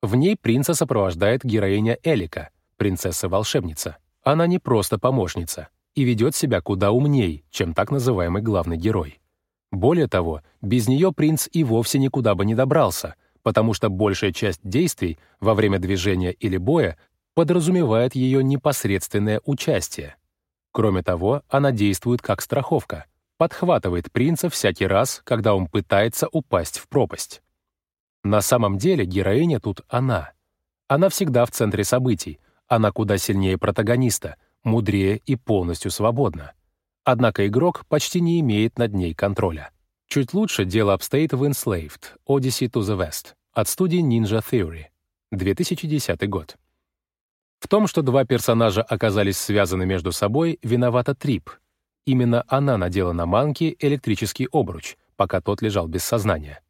В ней принца сопровождает героиня Элика, принцесса-волшебница. Она не просто помощница и ведет себя куда умней, чем так называемый главный герой. Более того, без нее принц и вовсе никуда бы не добрался, потому что большая часть действий во время движения или боя подразумевает ее непосредственное участие. Кроме того, она действует как страховка, подхватывает принца всякий раз, когда он пытается упасть в пропасть. На самом деле героиня тут она. Она всегда в центре событий, она куда сильнее протагониста, мудрее и полностью свободна. Однако игрок почти не имеет над ней контроля. Чуть лучше дело обстоит в Enslaved — Odyssey to the West от студии Ninja Theory, 2010 год. В том, что два персонажа оказались связаны между собой, виновата Трип. Именно она надела на Манки электрический обруч, пока тот лежал без сознания.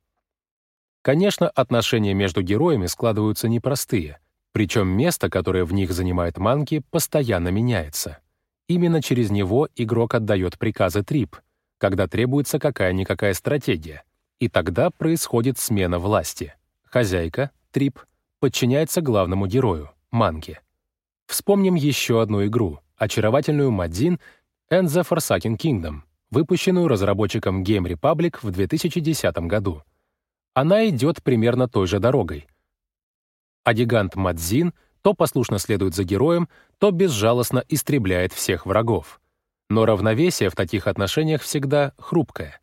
Конечно, отношения между героями складываются непростые, причем место, которое в них занимает Манки, постоянно меняется. Именно через него игрок отдает приказы Трип, когда требуется какая-никакая стратегия, и тогда происходит смена власти. Хозяйка, Трип, подчиняется главному герою, Манке. Вспомним еще одну игру, очаровательную Мадзин and the Forsaken Kingdom, выпущенную разработчиком Game Republic в 2010 году. Она идет примерно той же дорогой. А гигант Мадзин то послушно следует за героем, то безжалостно истребляет всех врагов. Но равновесие в таких отношениях всегда хрупкое.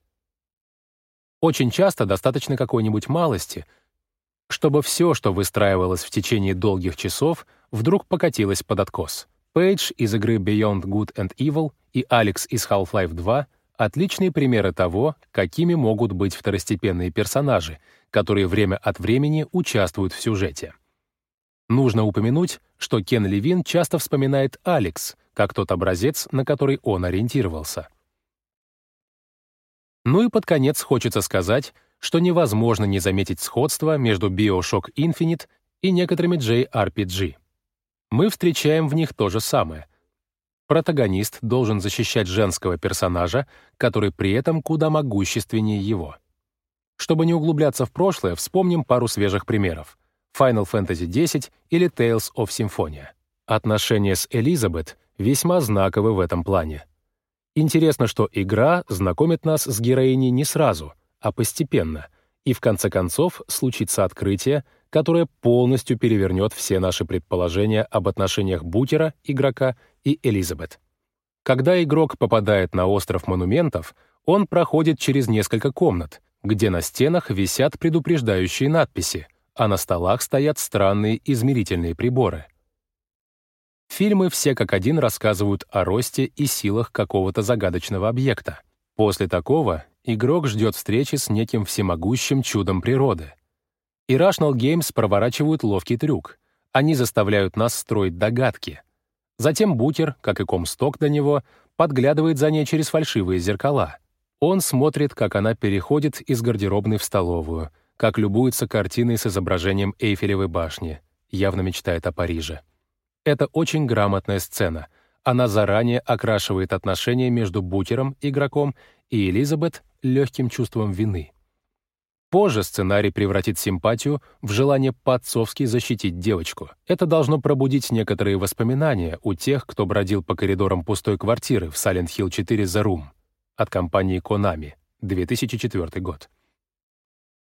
Очень часто достаточно какой-нибудь малости — чтобы все, что выстраивалось в течение долгих часов, вдруг покатилось под откос. Пейдж из игры Beyond Good and Evil и Алекс из Half-Life 2 — отличные примеры того, какими могут быть второстепенные персонажи, которые время от времени участвуют в сюжете. Нужно упомянуть, что Кен Левин часто вспоминает Алекс, как тот образец, на который он ориентировался. Ну и под конец хочется сказать, что невозможно не заметить сходство между Bioshock Infinite и некоторыми JRPG. Мы встречаем в них то же самое. Протагонист должен защищать женского персонажа, который при этом куда могущественнее его. Чтобы не углубляться в прошлое, вспомним пару свежих примеров. Final Fantasy X или Tales of Symphonia. Отношения с Элизабет весьма знаковы в этом плане. Интересно, что игра знакомит нас с героиней не сразу — а постепенно, и в конце концов случится открытие, которое полностью перевернет все наши предположения об отношениях Букера, игрока, и Элизабет. Когда игрок попадает на остров монументов, он проходит через несколько комнат, где на стенах висят предупреждающие надписи, а на столах стоят странные измерительные приборы. Фильмы все как один рассказывают о росте и силах какого-то загадочного объекта. После такого игрок ждет встречи с неким всемогущим чудом природы. Irrational Games проворачивают ловкий трюк. Они заставляют нас строить догадки. Затем Букер, как и Комсток до него, подглядывает за ней через фальшивые зеркала. Он смотрит, как она переходит из гардеробной в столовую, как любуется картиной с изображением Эйфелевой башни, явно мечтает о Париже. Это очень грамотная сцена. Она заранее окрашивает отношения между Букером, игроком, и Элизабет легким чувством вины. Позже сценарий превратит симпатию в желание по-отцовски защитить девочку. Это должно пробудить некоторые воспоминания у тех, кто бродил по коридорам пустой квартиры в Silent Hill 4 The Room от компании Konami, 2004 год.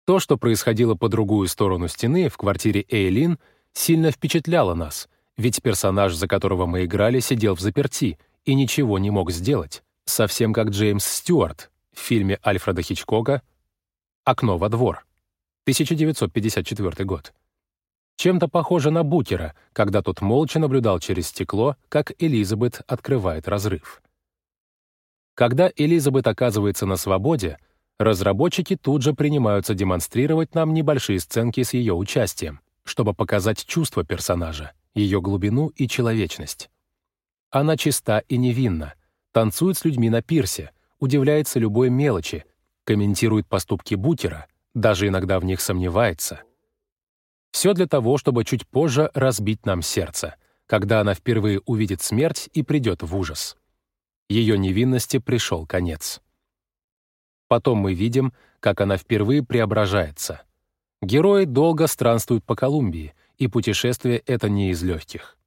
То, что происходило по другую сторону стены в квартире Эйлин, сильно впечатляло нас, ведь персонаж, за которого мы играли, сидел в заперти и ничего не мог сделать, совсем как Джеймс Стюарт, в фильме Альфреда Хичкока «Окно во двор», 1954 год. Чем-то похоже на Букера, когда тот молча наблюдал через стекло, как Элизабет открывает разрыв. Когда Элизабет оказывается на свободе, разработчики тут же принимаются демонстрировать нам небольшие сценки с ее участием, чтобы показать чувства персонажа, ее глубину и человечность. Она чиста и невинна, танцует с людьми на пирсе, удивляется любой мелочи, комментирует поступки Букера, даже иногда в них сомневается. Все для того, чтобы чуть позже разбить нам сердце, когда она впервые увидит смерть и придет в ужас. Ее невинности пришел конец. Потом мы видим, как она впервые преображается. Герои долго странствуют по Колумбии, и путешествие это не из легких.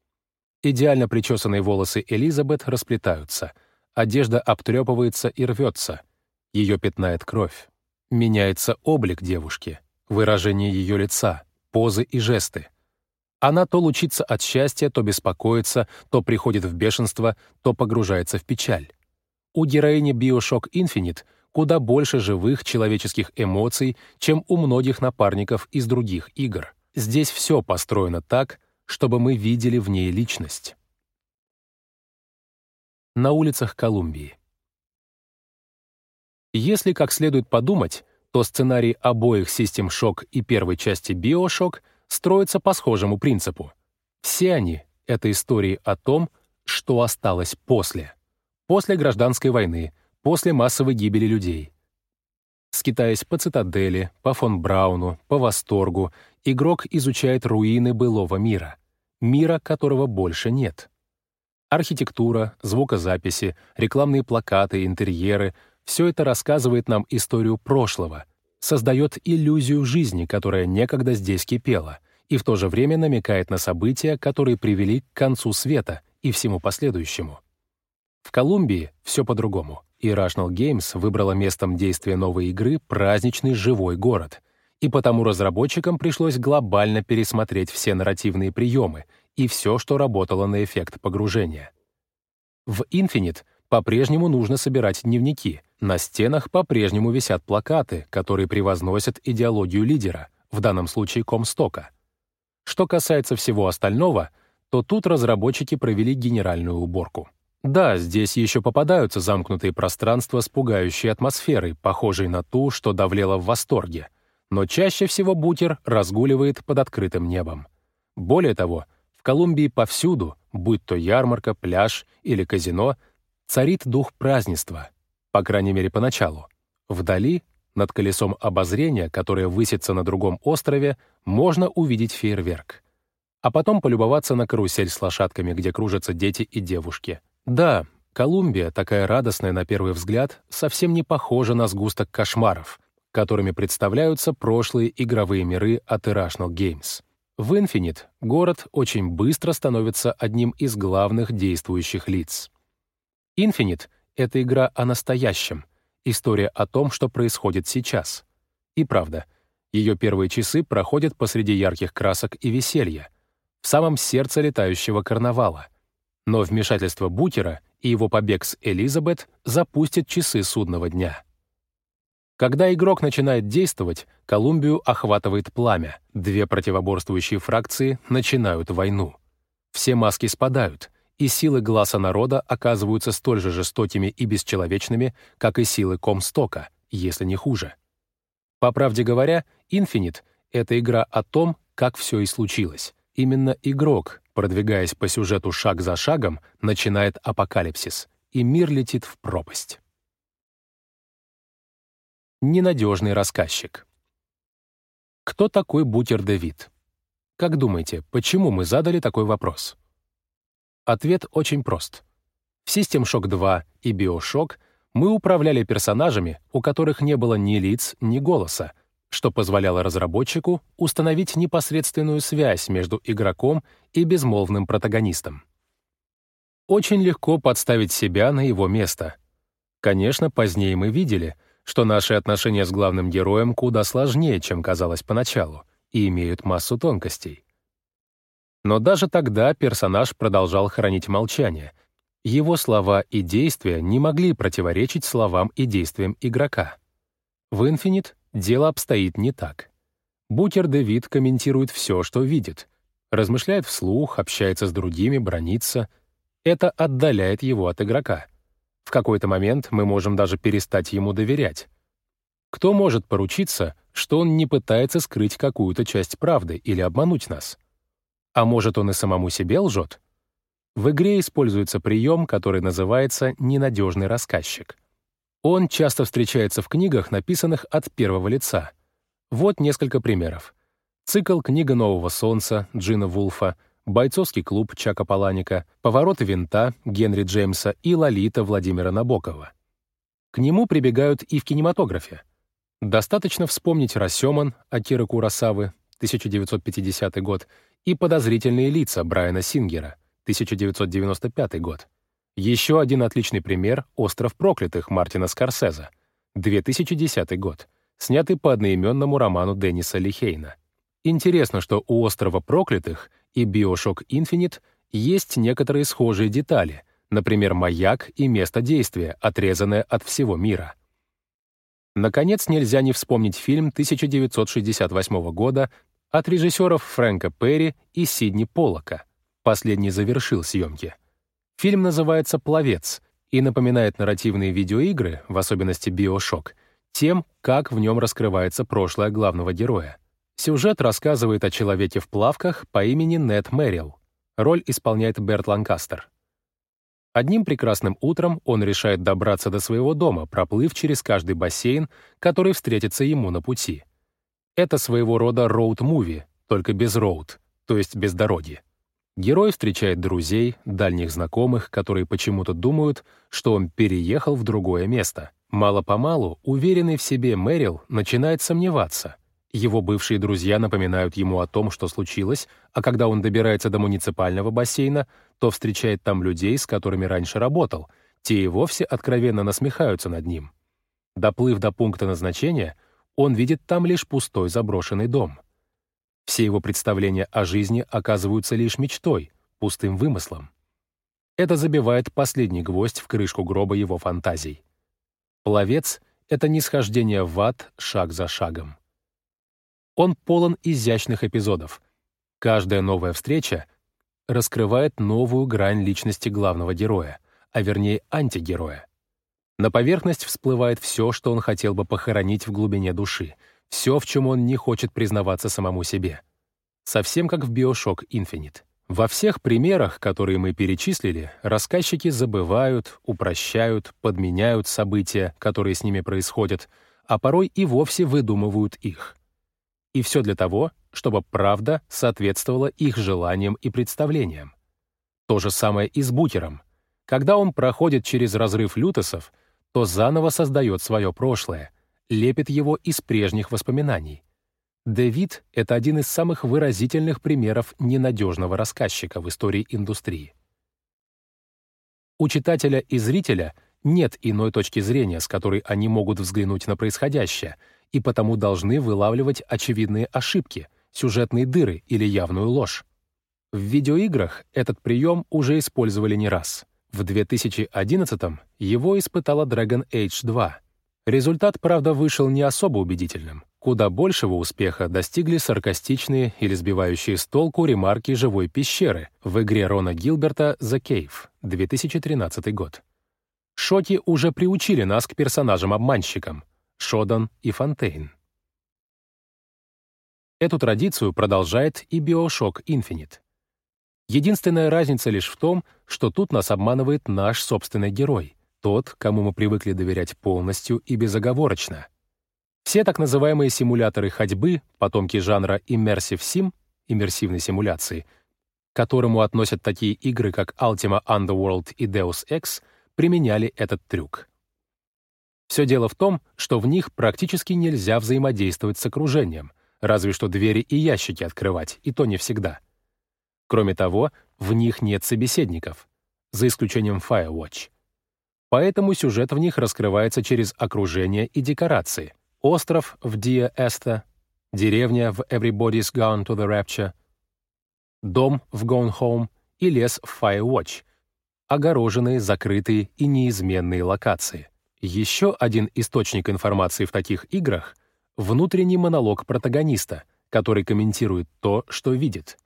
Идеально причесанные волосы Элизабет расплетаются, одежда обтрепывается и рвется, ее пятнает кровь. Меняется облик девушки, выражение ее лица, позы и жесты. Она то лучится от счастья, то беспокоится, то приходит в бешенство, то погружается в печаль. У героини Bioshock Infinite куда больше живых человеческих эмоций, чем у многих напарников из других игр. Здесь все построено так, чтобы мы видели в ней личность. На улицах Колумбии. Если как следует подумать, то сценарий обоих System Shock и первой части BioShock строится по схожему принципу. Все они — это истории о том, что осталось после. После гражданской войны, после массовой гибели людей. Скитаясь по цитадели, по фон Брауну, по восторгу, игрок изучает руины былого мира, мира, которого больше нет. Архитектура, звукозаписи, рекламные плакаты, интерьеры — все это рассказывает нам историю прошлого, создает иллюзию жизни, которая некогда здесь кипела, и в то же время намекает на события, которые привели к концу света и всему последующему. В Колумбии все по-другому. Irrational Games выбрала местом действия новой игры праздничный живой город, и потому разработчикам пришлось глобально пересмотреть все нарративные приемы и все, что работало на эффект погружения. В Infinite по-прежнему нужно собирать дневники — на стенах по-прежнему висят плакаты, которые превозносят идеологию лидера, в данном случае Комстока. Что касается всего остального, то тут разработчики провели генеральную уборку. Да, здесь еще попадаются замкнутые пространства с пугающей атмосферой, похожей на ту, что давлела в восторге. Но чаще всего бутер разгуливает под открытым небом. Более того, в Колумбии повсюду, будь то ярмарка, пляж или казино, царит дух празднества — по крайней мере, поначалу. Вдали, над колесом обозрения, которое высится на другом острове, можно увидеть фейерверк. А потом полюбоваться на карусель с лошадками, где кружатся дети и девушки. Да, Колумбия, такая радостная на первый взгляд, совсем не похожа на сгусток кошмаров, которыми представляются прошлые игровые миры от Irrational Games. В Infinite город очень быстро становится одним из главных действующих лиц. Infinite — это игра о настоящем, история о том, что происходит сейчас. И правда, ее первые часы проходят посреди ярких красок и веселья, в самом сердце летающего карнавала. Но вмешательство Бутера и его побег с Элизабет запустят часы судного дня. Когда игрок начинает действовать, Колумбию охватывает пламя, две противоборствующие фракции начинают войну. Все маски спадают, и силы глаза народа оказываются столь же жестокими и бесчеловечными, как и силы Комстока, если не хуже. По правде говоря, Infinite — это игра о том, как все и случилось. Именно игрок, продвигаясь по сюжету шаг за шагом, начинает апокалипсис, и мир летит в пропасть. Ненадежный рассказчик. Кто такой Бутер Дэвид? Как думаете, почему мы задали такой вопрос? Ответ очень прост. В System Shock 2 и BioShock мы управляли персонажами, у которых не было ни лиц, ни голоса, что позволяло разработчику установить непосредственную связь между игроком и безмолвным протагонистом. Очень легко подставить себя на его место. Конечно, позднее мы видели, что наши отношения с главным героем куда сложнее, чем казалось поначалу, и имеют массу тонкостей. Но даже тогда персонаж продолжал хранить молчание. Его слова и действия не могли противоречить словам и действиям игрока. В Infinite дело обстоит не так. Букер Дэвид комментирует все, что видит, размышляет вслух, общается с другими, бронится. Это отдаляет его от игрока. В какой-то момент мы можем даже перестать ему доверять. Кто может поручиться, что он не пытается скрыть какую-то часть правды или обмануть нас? А может, он и самому себе лжет? В игре используется прием, который называется «ненадежный рассказчик». Он часто встречается в книгах, написанных от первого лица. Вот несколько примеров. Цикл «Книга нового солнца» Джина Вулфа, «Бойцовский клуб» Чака Паланика, «Повороты винта» Генри Джеймса и «Лолита» Владимира Набокова. К нему прибегают и в кинематографе. Достаточно вспомнить «Рассеман» Акиры Курасавы, 1950 год, и «Подозрительные лица» Брайана Сингера, 1995 год. Еще один отличный пример — «Остров проклятых» Мартина Скорсеза, 2010 год, снятый по одноименному роману Денниса Лихейна. Интересно, что у «Острова проклятых» и «Биошок Инфинит» есть некоторые схожие детали, например, маяк и место действия, отрезанное от всего мира. Наконец, нельзя не вспомнить фильм 1968 года от режиссеров Фрэнка Перри и Сидни Поллока. Последний завершил съемки. Фильм называется «Пловец» и напоминает нарративные видеоигры, в особенности «Биошок», тем, как в нем раскрывается прошлое главного героя. Сюжет рассказывает о человеке в плавках по имени Нед Мэрил. Роль исполняет Берт Ланкастер. Одним прекрасным утром он решает добраться до своего дома, проплыв через каждый бассейн, который встретится ему на пути. Это своего рода роуд-муви, только без роуд, то есть без дороги. Герой встречает друзей, дальних знакомых, которые почему-то думают, что он переехал в другое место. Мало-помалу уверенный в себе Мэрил начинает сомневаться. Его бывшие друзья напоминают ему о том, что случилось, а когда он добирается до муниципального бассейна, то встречает там людей, с которыми раньше работал. Те и вовсе откровенно насмехаются над ним. Доплыв до пункта назначения, он видит там лишь пустой заброшенный дом. Все его представления о жизни оказываются лишь мечтой, пустым вымыслом. Это забивает последний гвоздь в крышку гроба его фантазий. Пловец — это нисхождение в ад шаг за шагом. Он полон изящных эпизодов. Каждая новая встреча раскрывает новую грань личности главного героя, а вернее антигероя. На поверхность всплывает все, что он хотел бы похоронить в глубине души — все, в чем он не хочет признаваться самому себе. Совсем как в Bioshock Infinite. Во всех примерах, которые мы перечислили, рассказчики забывают, упрощают, подменяют события, которые с ними происходят, а порой и вовсе выдумывают их. И все для того, чтобы правда соответствовала их желаниям и представлениям. То же самое и с Букером. Когда он проходит через разрыв лютосов, то заново создает свое прошлое — лепит его из прежних воспоминаний. Дэвид — это один из самых выразительных примеров ненадежного рассказчика в истории индустрии. У читателя и зрителя нет иной точки зрения, с которой они могут взглянуть на происходящее, и потому должны вылавливать очевидные ошибки, сюжетные дыры или явную ложь. В видеоиграх этот прием уже использовали не раз. В 2011 его испытала Dragon Age 2, Результат, правда, вышел не особо убедительным. Куда большего успеха достигли саркастичные или сбивающие с толку ремарки живой пещеры в игре Рона Гилберта «The Cave» 2013 год. Шоки уже приучили нас к персонажам-обманщикам — Шодан и Фонтейн. Эту традицию продолжает и Bioshock Infinite. Единственная разница лишь в том, что тут нас обманывает наш собственный герой — тот, кому мы привыкли доверять полностью и безоговорочно. Все так называемые симуляторы ходьбы, потомки жанра Immersive Sim, иммерсивной симуляции, к которому относят такие игры, как Ultima Underworld и Deus Ex, применяли этот трюк. Все дело в том, что в них практически нельзя взаимодействовать с окружением, разве что двери и ящики открывать, и то не всегда. Кроме того, в них нет собеседников, за исключением Firewatch. Поэтому сюжет в них раскрывается через окружение и декорации. Остров в Dia Эста, деревня в Everybody's Gone to the Rapture, дом в Gone Home и лес в Firewatch, огороженные, закрытые и неизменные локации. Еще один источник информации в таких играх внутренний монолог протагониста, который комментирует то, что видит.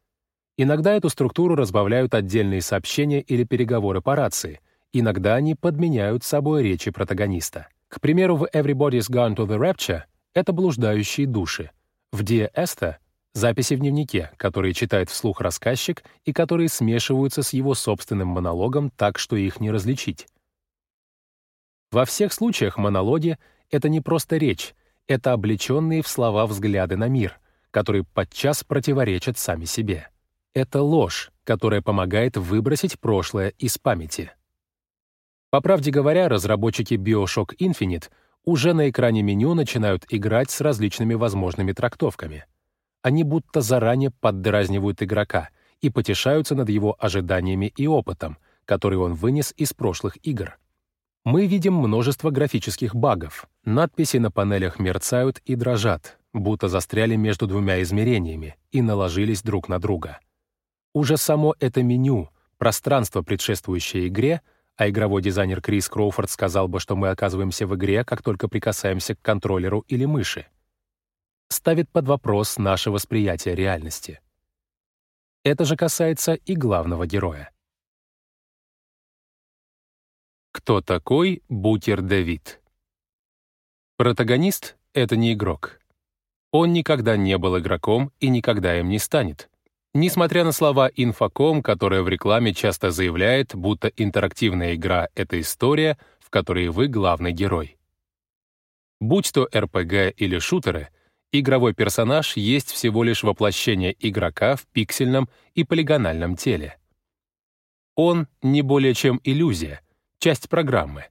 Иногда эту структуру разбавляют отдельные сообщения или переговоры по рации, иногда они подменяют собой речи протагониста. К примеру, в Everybody's Gone to the Rapture это блуждающие души. В Dear Esther — записи в дневнике, которые читает вслух рассказчик и которые смешиваются с его собственным монологом так, что их не различить. Во всех случаях монологи — это не просто речь, это облеченные в слова взгляды на мир, которые подчас противоречат сами себе. Это ложь, которая помогает выбросить прошлое из памяти. По правде говоря, разработчики Bioshock Infinite уже на экране меню начинают играть с различными возможными трактовками. Они будто заранее поддразнивают игрока и потешаются над его ожиданиями и опытом, который он вынес из прошлых игр. Мы видим множество графических багов. Надписи на панелях мерцают и дрожат, будто застряли между двумя измерениями и наложились друг на друга. Уже само это меню, пространство, предшествующее игре, а игровой дизайнер Крис Кроуфорд сказал бы, что мы оказываемся в игре, как только прикасаемся к контроллеру или мыши, ставит под вопрос наше восприятие реальности. Это же касается и главного героя. Кто такой Бутер Дэвид? Протагонист — это не игрок. Он никогда не был игроком и никогда им не станет. Несмотря на слова «инфоком», которая в рекламе часто заявляет, будто интерактивная игра — это история, в которой вы главный герой. Будь то РПГ или шутеры, игровой персонаж есть всего лишь воплощение игрока в пиксельном и полигональном теле. Он не более чем иллюзия, часть программы.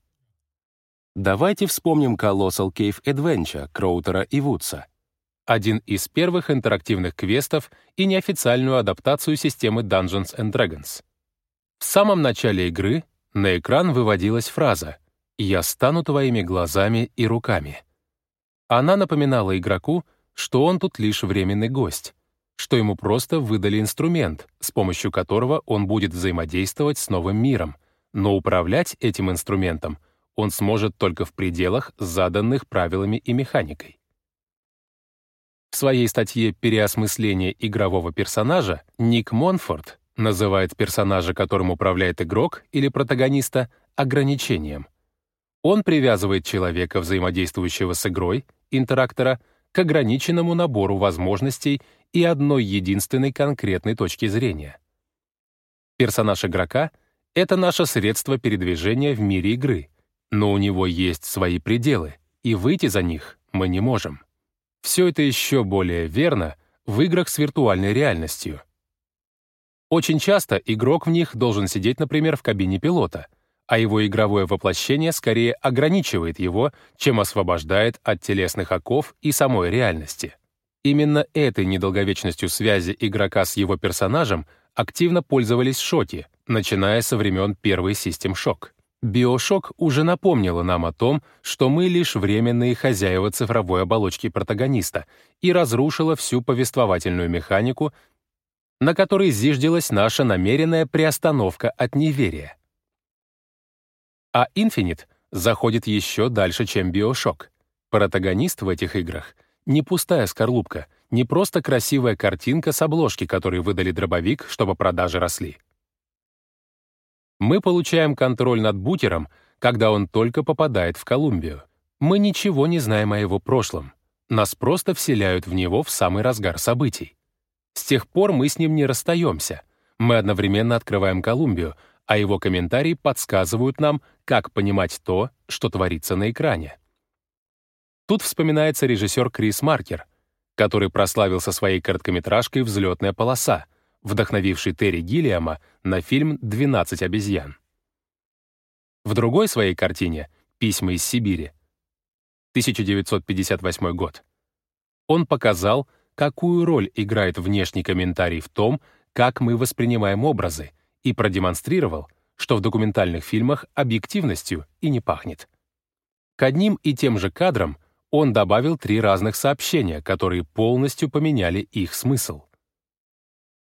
Давайте вспомним Colossal Cave Adventure Кроутера и Вудса, один из первых интерактивных квестов и неофициальную адаптацию системы Dungeons and Dragons. В самом начале игры на экран выводилась фраза «Я стану твоими глазами и руками». Она напоминала игроку, что он тут лишь временный гость, что ему просто выдали инструмент, с помощью которого он будет взаимодействовать с новым миром, но управлять этим инструментом он сможет только в пределах, заданных правилами и механикой. В своей статье «Переосмысление игрового персонажа» Ник Монфорд называет персонажа, которым управляет игрок или протагониста, ограничением. Он привязывает человека, взаимодействующего с игрой, интерактора, к ограниченному набору возможностей и одной единственной конкретной точки зрения. Персонаж игрока — это наше средство передвижения в мире игры, но у него есть свои пределы, и выйти за них мы не можем. Все это еще более верно в играх с виртуальной реальностью. Очень часто игрок в них должен сидеть, например, в кабине пилота, а его игровое воплощение скорее ограничивает его, чем освобождает от телесных оков и самой реальности. Именно этой недолговечностью связи игрока с его персонажем активно пользовались шоти, начиная со времен первой System Shock. Биошок уже напомнила нам о том, что мы лишь временные хозяева цифровой оболочки протагониста и разрушила всю повествовательную механику, на которой зиждилась наша намеренная приостановка от неверия. А Infinite заходит еще дальше, чем Биошок. Протагонист в этих играх — не пустая скорлупка, не просто красивая картинка с обложки, которой выдали дробовик, чтобы продажи росли. Мы получаем контроль над бутером, когда он только попадает в Колумбию. Мы ничего не знаем о его прошлом. Нас просто вселяют в него в самый разгар событий. С тех пор мы с ним не расстаемся. Мы одновременно открываем Колумбию, а его комментарии подсказывают нам, как понимать то, что творится на экране. Тут вспоминается режиссер Крис Маркер — который прославился своей короткометражкой «Взлетная полоса», вдохновивший Терри Гиллиама на фильм «12 обезьян». В другой своей картине «Письма из Сибири» 1958 год он показал, какую роль играет внешний комментарий в том, как мы воспринимаем образы, и продемонстрировал, что в документальных фильмах объективностью и не пахнет. К одним и тем же кадрам он добавил три разных сообщения, которые полностью поменяли их смысл.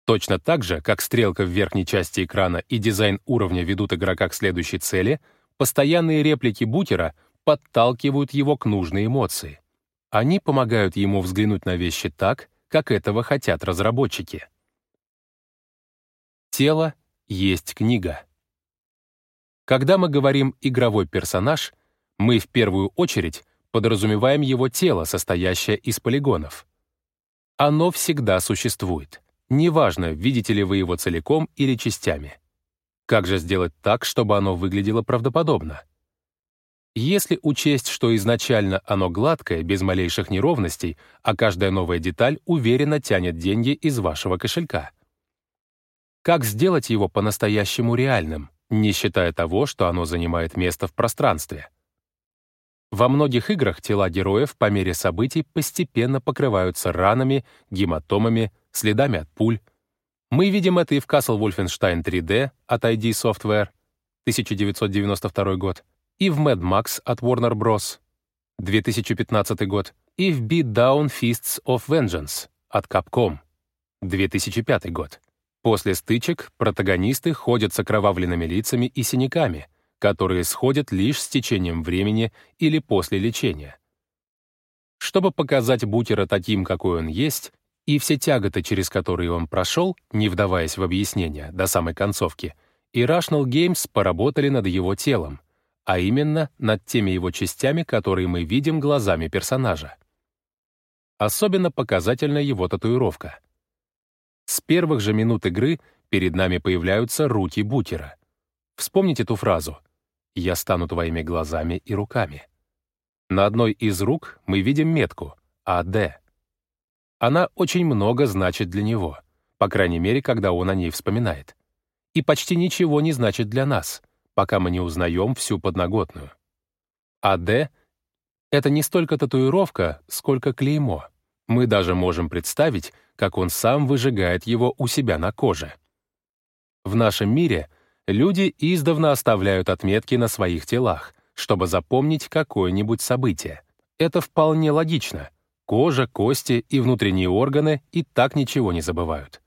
Точно так же, как стрелка в верхней части экрана и дизайн уровня ведут игрока к следующей цели, постоянные реплики бутера подталкивают его к нужной эмоции. Они помогают ему взглянуть на вещи так, как этого хотят разработчики. Тело есть книга. Когда мы говорим «игровой персонаж», мы в первую очередь подразумеваем его тело, состоящее из полигонов. Оно всегда существует. Неважно, видите ли вы его целиком или частями. Как же сделать так, чтобы оно выглядело правдоподобно? Если учесть, что изначально оно гладкое, без малейших неровностей, а каждая новая деталь уверенно тянет деньги из вашего кошелька. Как сделать его по-настоящему реальным, не считая того, что оно занимает место в пространстве? Во многих играх тела героев по мере событий постепенно покрываются ранами, гематомами, следами от пуль. Мы видим это и в Castle Wolfenstein 3D от ID Software 1992 год, и в Mad Max от Warner Bros. 2015 год, и в Beat Down Fists of Vengeance от Capcom 2005 год. После стычек протагонисты ходят с окровавленными лицами и синяками — которые сходят лишь с течением времени или после лечения. Чтобы показать Бутера таким, какой он есть, и все тяготы, через которые он прошел, не вдаваясь в объяснения до самой концовки, Irrational Games поработали над его телом, а именно над теми его частями, которые мы видим глазами персонажа. Особенно показательна его татуировка. С первых же минут игры перед нами появляются руки Бутера. Вспомните ту фразу «Я стану твоими глазами и руками». На одной из рук мы видим метку «АД». Она очень много значит для него, по крайней мере, когда он о ней вспоминает. И почти ничего не значит для нас, пока мы не узнаем всю подноготную. АД — это не столько татуировка, сколько клеймо. Мы даже можем представить, как он сам выжигает его у себя на коже. В нашем мире — Люди издавна оставляют отметки на своих телах, чтобы запомнить какое-нибудь событие. Это вполне логично. Кожа, кости и внутренние органы и так ничего не забывают.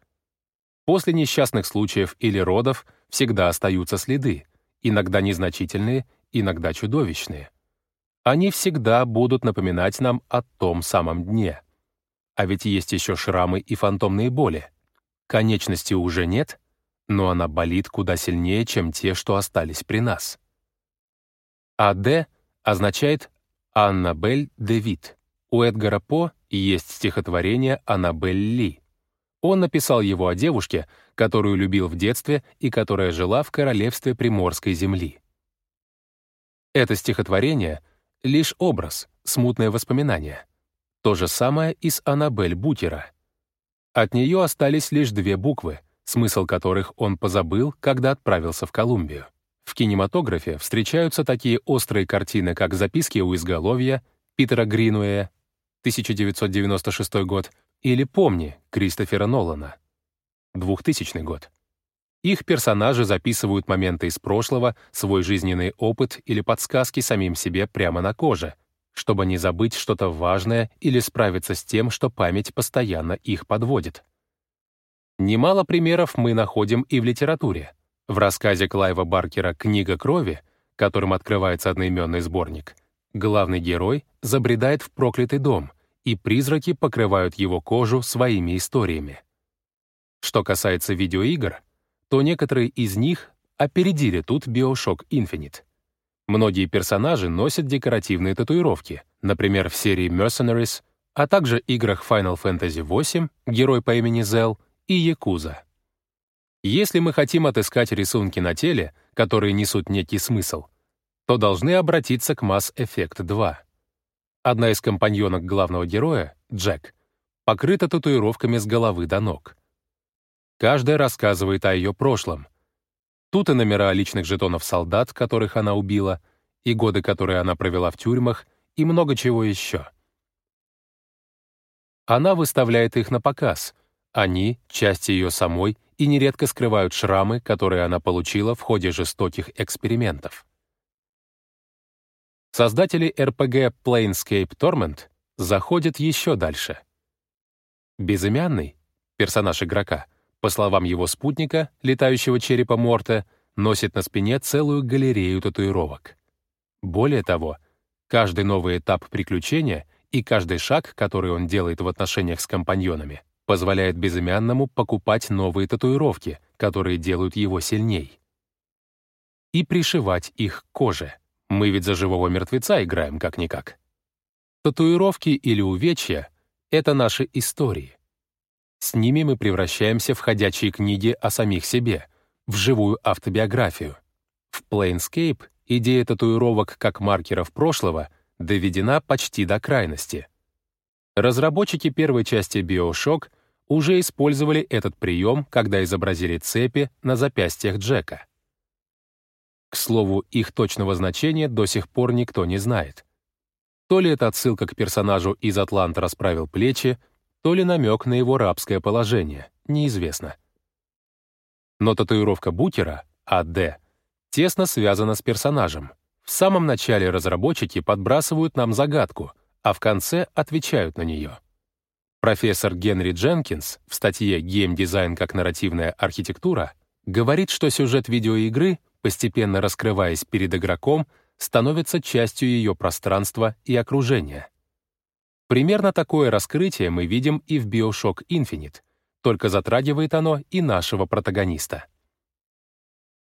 После несчастных случаев или родов всегда остаются следы, иногда незначительные, иногда чудовищные. Они всегда будут напоминать нам о том самом дне. А ведь есть еще шрамы и фантомные боли. Конечности уже нет, но она болит куда сильнее, чем те, что остались при нас. АД означает Аннабель Девит. У Эдгара По есть стихотворение Аннабель Ли. Он написал его о девушке, которую любил в детстве и которая жила в королевстве Приморской земли. Это стихотворение — лишь образ, смутное воспоминание. То же самое и с Аннабель Бутера. От нее остались лишь две буквы — смысл которых он позабыл, когда отправился в Колумбию. В кинематографе встречаются такие острые картины, как «Записки у изголовья» Питера Гринуэя, 1996 год, или «Помни» Кристофера Нолана, 2000 год. Их персонажи записывают моменты из прошлого, свой жизненный опыт или подсказки самим себе прямо на коже, чтобы не забыть что-то важное или справиться с тем, что память постоянно их подводит. Немало примеров мы находим и в литературе. В рассказе Клайва Баркера «Книга крови», которым открывается одноименный сборник, главный герой забредает в проклятый дом, и призраки покрывают его кожу своими историями. Что касается видеоигр, то некоторые из них опередили тут Bioshock Infinite. Многие персонажи носят декоративные татуировки, например, в серии Mercenaries, а также играх Final Fantasy VIII, герой по имени Зел — и якуза. Если мы хотим отыскать рисунки на теле, которые несут некий смысл, то должны обратиться к Mass Effect 2. Одна из компаньонок главного героя, Джек, покрыта татуировками с головы до ног. Каждая рассказывает о ее прошлом. Тут и номера личных жетонов солдат, которых она убила, и годы, которые она провела в тюрьмах, и много чего еще. Она выставляет их на показ, они — часть ее самой и нередко скрывают шрамы, которые она получила в ходе жестоких экспериментов. Создатели RPG Planescape Torment заходят еще дальше. Безымянный, персонаж игрока, по словам его спутника, летающего черепа Морта, носит на спине целую галерею татуировок. Более того, каждый новый этап приключения и каждый шаг, который он делает в отношениях с компаньонами, позволяет безымянному покупать новые татуировки, которые делают его сильней. И пришивать их к коже. Мы ведь за живого мертвеца играем как-никак. Татуировки или увечья — это наши истории. С ними мы превращаемся в ходячие книги о самих себе, в живую автобиографию. В Planescape идея татуировок как маркеров прошлого доведена почти до крайности. Разработчики первой части BioShock уже использовали этот прием, когда изобразили цепи на запястьях Джека. К слову, их точного значения до сих пор никто не знает. То ли это отсылка к персонажу из «Атланта расправил плечи», то ли намек на его рабское положение, неизвестно. Но татуировка Букера, АД, тесно связана с персонажем. В самом начале разработчики подбрасывают нам загадку, а в конце отвечают на нее. Профессор Генри Дженкинс в статье «Геймдизайн как нарративная архитектура» говорит, что сюжет видеоигры, постепенно раскрываясь перед игроком, становится частью ее пространства и окружения. Примерно такое раскрытие мы видим и в Bioshock Infinite, только затрагивает оно и нашего протагониста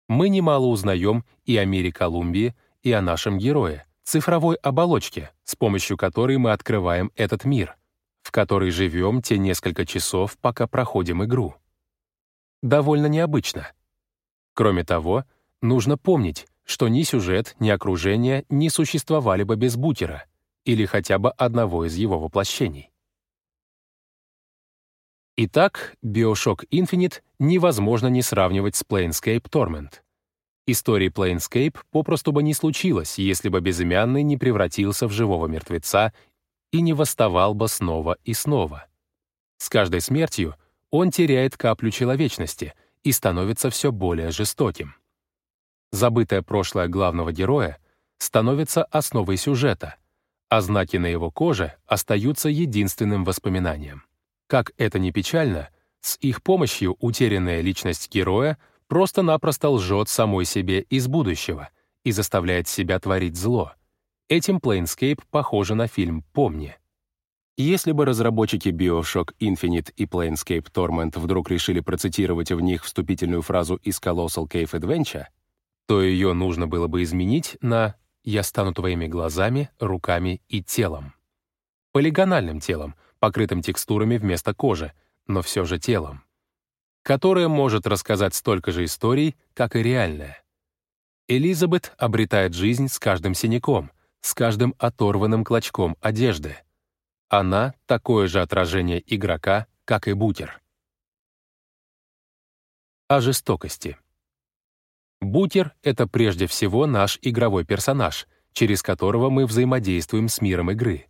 мы немало узнаем и о мире Колумбии, и о нашем герое, цифровой оболочке, с помощью которой мы открываем этот мир, в который живем те несколько часов, пока проходим игру. Довольно необычно. Кроме того, нужно помнить, что ни сюжет, ни окружение не существовали бы без Бутера или хотя бы одного из его воплощений. Итак, Bioshock Infinite невозможно не сравнивать с Planescape Torment. Истории Planescape попросту бы не случилось, если бы безымянный не превратился в живого мертвеца и не восставал бы снова и снова. С каждой смертью он теряет каплю человечности и становится все более жестоким. Забытое прошлое главного героя становится основой сюжета, а знаки на его коже остаются единственным воспоминанием. Как это ни печально, с их помощью утерянная личность героя просто-напросто лжет самой себе из будущего и заставляет себя творить зло. Этим Planescape похоже на фильм «Помни». Если бы разработчики BioShock Infinite и Planescape Torment вдруг решили процитировать в них вступительную фразу из Colossal Cave Adventure, то ее нужно было бы изменить на «Я стану твоими глазами, руками и телом». Полигональным телом — покрытым текстурами вместо кожи, но все же телом, которое может рассказать столько же историй, как и реальное. Элизабет обретает жизнь с каждым синяком, с каждым оторванным клочком одежды. Она — такое же отражение игрока, как и Бутер. О жестокости. Бутер — это прежде всего наш игровой персонаж, через которого мы взаимодействуем с миром игры.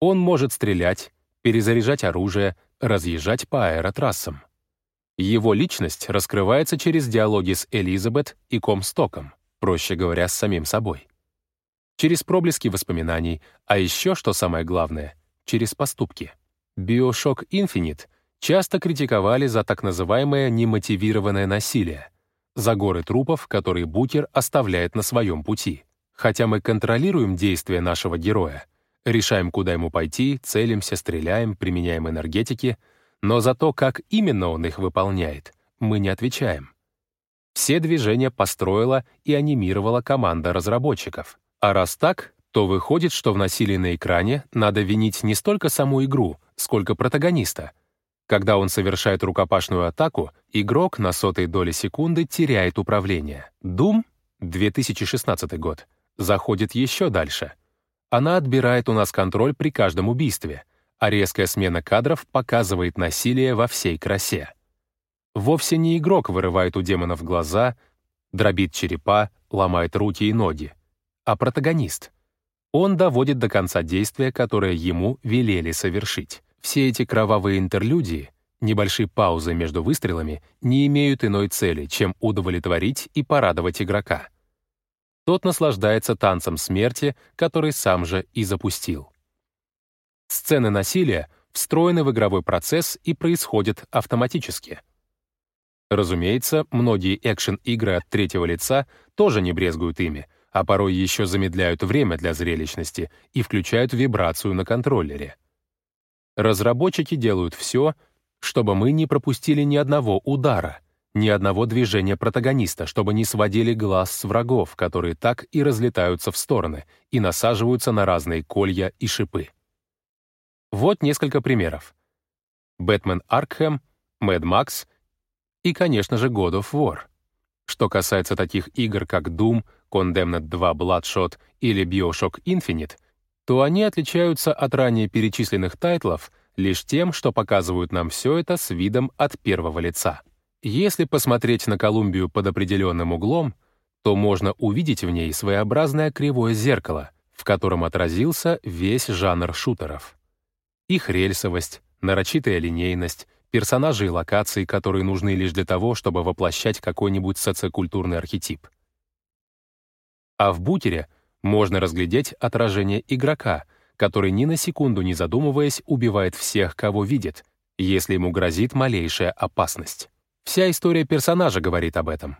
Он может стрелять, перезаряжать оружие, разъезжать по аэротрассам. Его личность раскрывается через диалоги с Элизабет и Комстоком, проще говоря, с самим собой. Через проблески воспоминаний, а еще, что самое главное, через поступки. Bioshock Infinite часто критиковали за так называемое немотивированное насилие, за горы трупов, которые Букер оставляет на своем пути. Хотя мы контролируем действия нашего героя, Решаем, куда ему пойти, целимся, стреляем, применяем энергетики, но за то, как именно он их выполняет, мы не отвечаем. Все движения построила и анимировала команда разработчиков. А раз так, то выходит, что в насилии на экране надо винить не столько саму игру, сколько протагониста. Когда он совершает рукопашную атаку, игрок на сотой доли секунды теряет управление. Doom, 2016 год, заходит еще дальше — она отбирает у нас контроль при каждом убийстве, а резкая смена кадров показывает насилие во всей красе. Вовсе не игрок вырывает у демонов глаза, дробит черепа, ломает руки и ноги, а протагонист. Он доводит до конца действия, которое ему велели совершить. Все эти кровавые интерлюдии, небольшие паузы между выстрелами, не имеют иной цели, чем удовлетворить и порадовать игрока тот наслаждается танцем смерти, который сам же и запустил. Сцены насилия встроены в игровой процесс и происходят автоматически. Разумеется, многие экшен-игры от третьего лица тоже не брезгуют ими, а порой еще замедляют время для зрелищности и включают вибрацию на контроллере. Разработчики делают все, чтобы мы не пропустили ни одного удара, ни одного движения протагониста, чтобы не сводили глаз с врагов, которые так и разлетаются в стороны и насаживаются на разные колья и шипы. Вот несколько примеров. Бэтмен Аркхэм, Мэд Макс и, конечно же, God of War. Что касается таких игр, как Doom, Condemned 2 Bloodshot или Bioshock Infinite, то они отличаются от ранее перечисленных тайтлов лишь тем, что показывают нам все это с видом от первого лица. Если посмотреть на Колумбию под определенным углом, то можно увидеть в ней своеобразное кривое зеркало, в котором отразился весь жанр шутеров. Их рельсовость, нарочитая линейность, персонажи и локации, которые нужны лишь для того, чтобы воплощать какой-нибудь социокультурный архетип. А в бутере можно разглядеть отражение игрока, который ни на секунду не задумываясь убивает всех, кого видит, если ему грозит малейшая опасность. Вся история персонажа говорит об этом.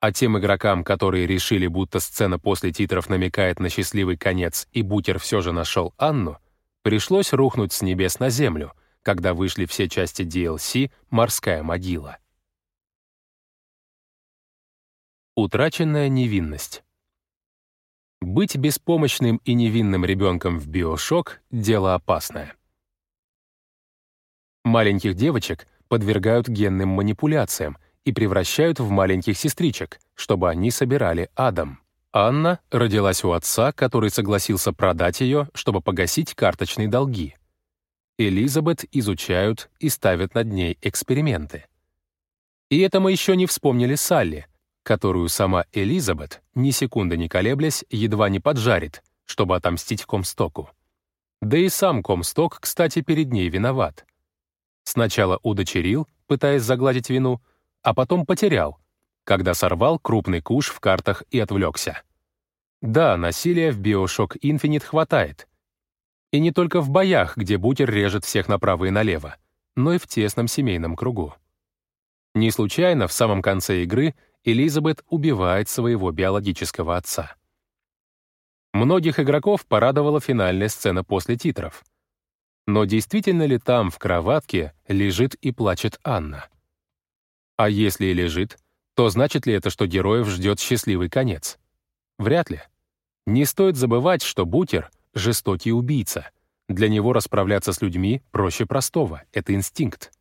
А тем игрокам, которые решили, будто сцена после титров намекает на счастливый конец и Бутер все же нашел Анну, пришлось рухнуть с небес на землю, когда вышли все части DLC «Морская могила». Утраченная невинность. Быть беспомощным и невинным ребенком в биошок — дело опасное. Маленьких девочек подвергают генным манипуляциям и превращают в маленьких сестричек, чтобы они собирали Адам. Анна родилась у отца, который согласился продать ее, чтобы погасить карточные долги. Элизабет изучают и ставят над ней эксперименты. И это мы еще не вспомнили Салли, которую сама Элизабет, ни секунды не колеблясь, едва не поджарит, чтобы отомстить Комстоку. Да и сам Комсток, кстати, перед ней виноват. Сначала удочерил, пытаясь загладить вину, а потом потерял, когда сорвал крупный куш в картах и отвлекся. Да, насилия в Bioshock Infinite хватает. И не только в боях, где Бутер режет всех направо и налево, но и в тесном семейном кругу. Не случайно в самом конце игры Элизабет убивает своего биологического отца. Многих игроков порадовала финальная сцена после титров. Но действительно ли там, в кроватке, лежит и плачет Анна? А если и лежит, то значит ли это, что героев ждет счастливый конец? Вряд ли. Не стоит забывать, что Бутер — жестокий убийца. Для него расправляться с людьми проще простого, это инстинкт.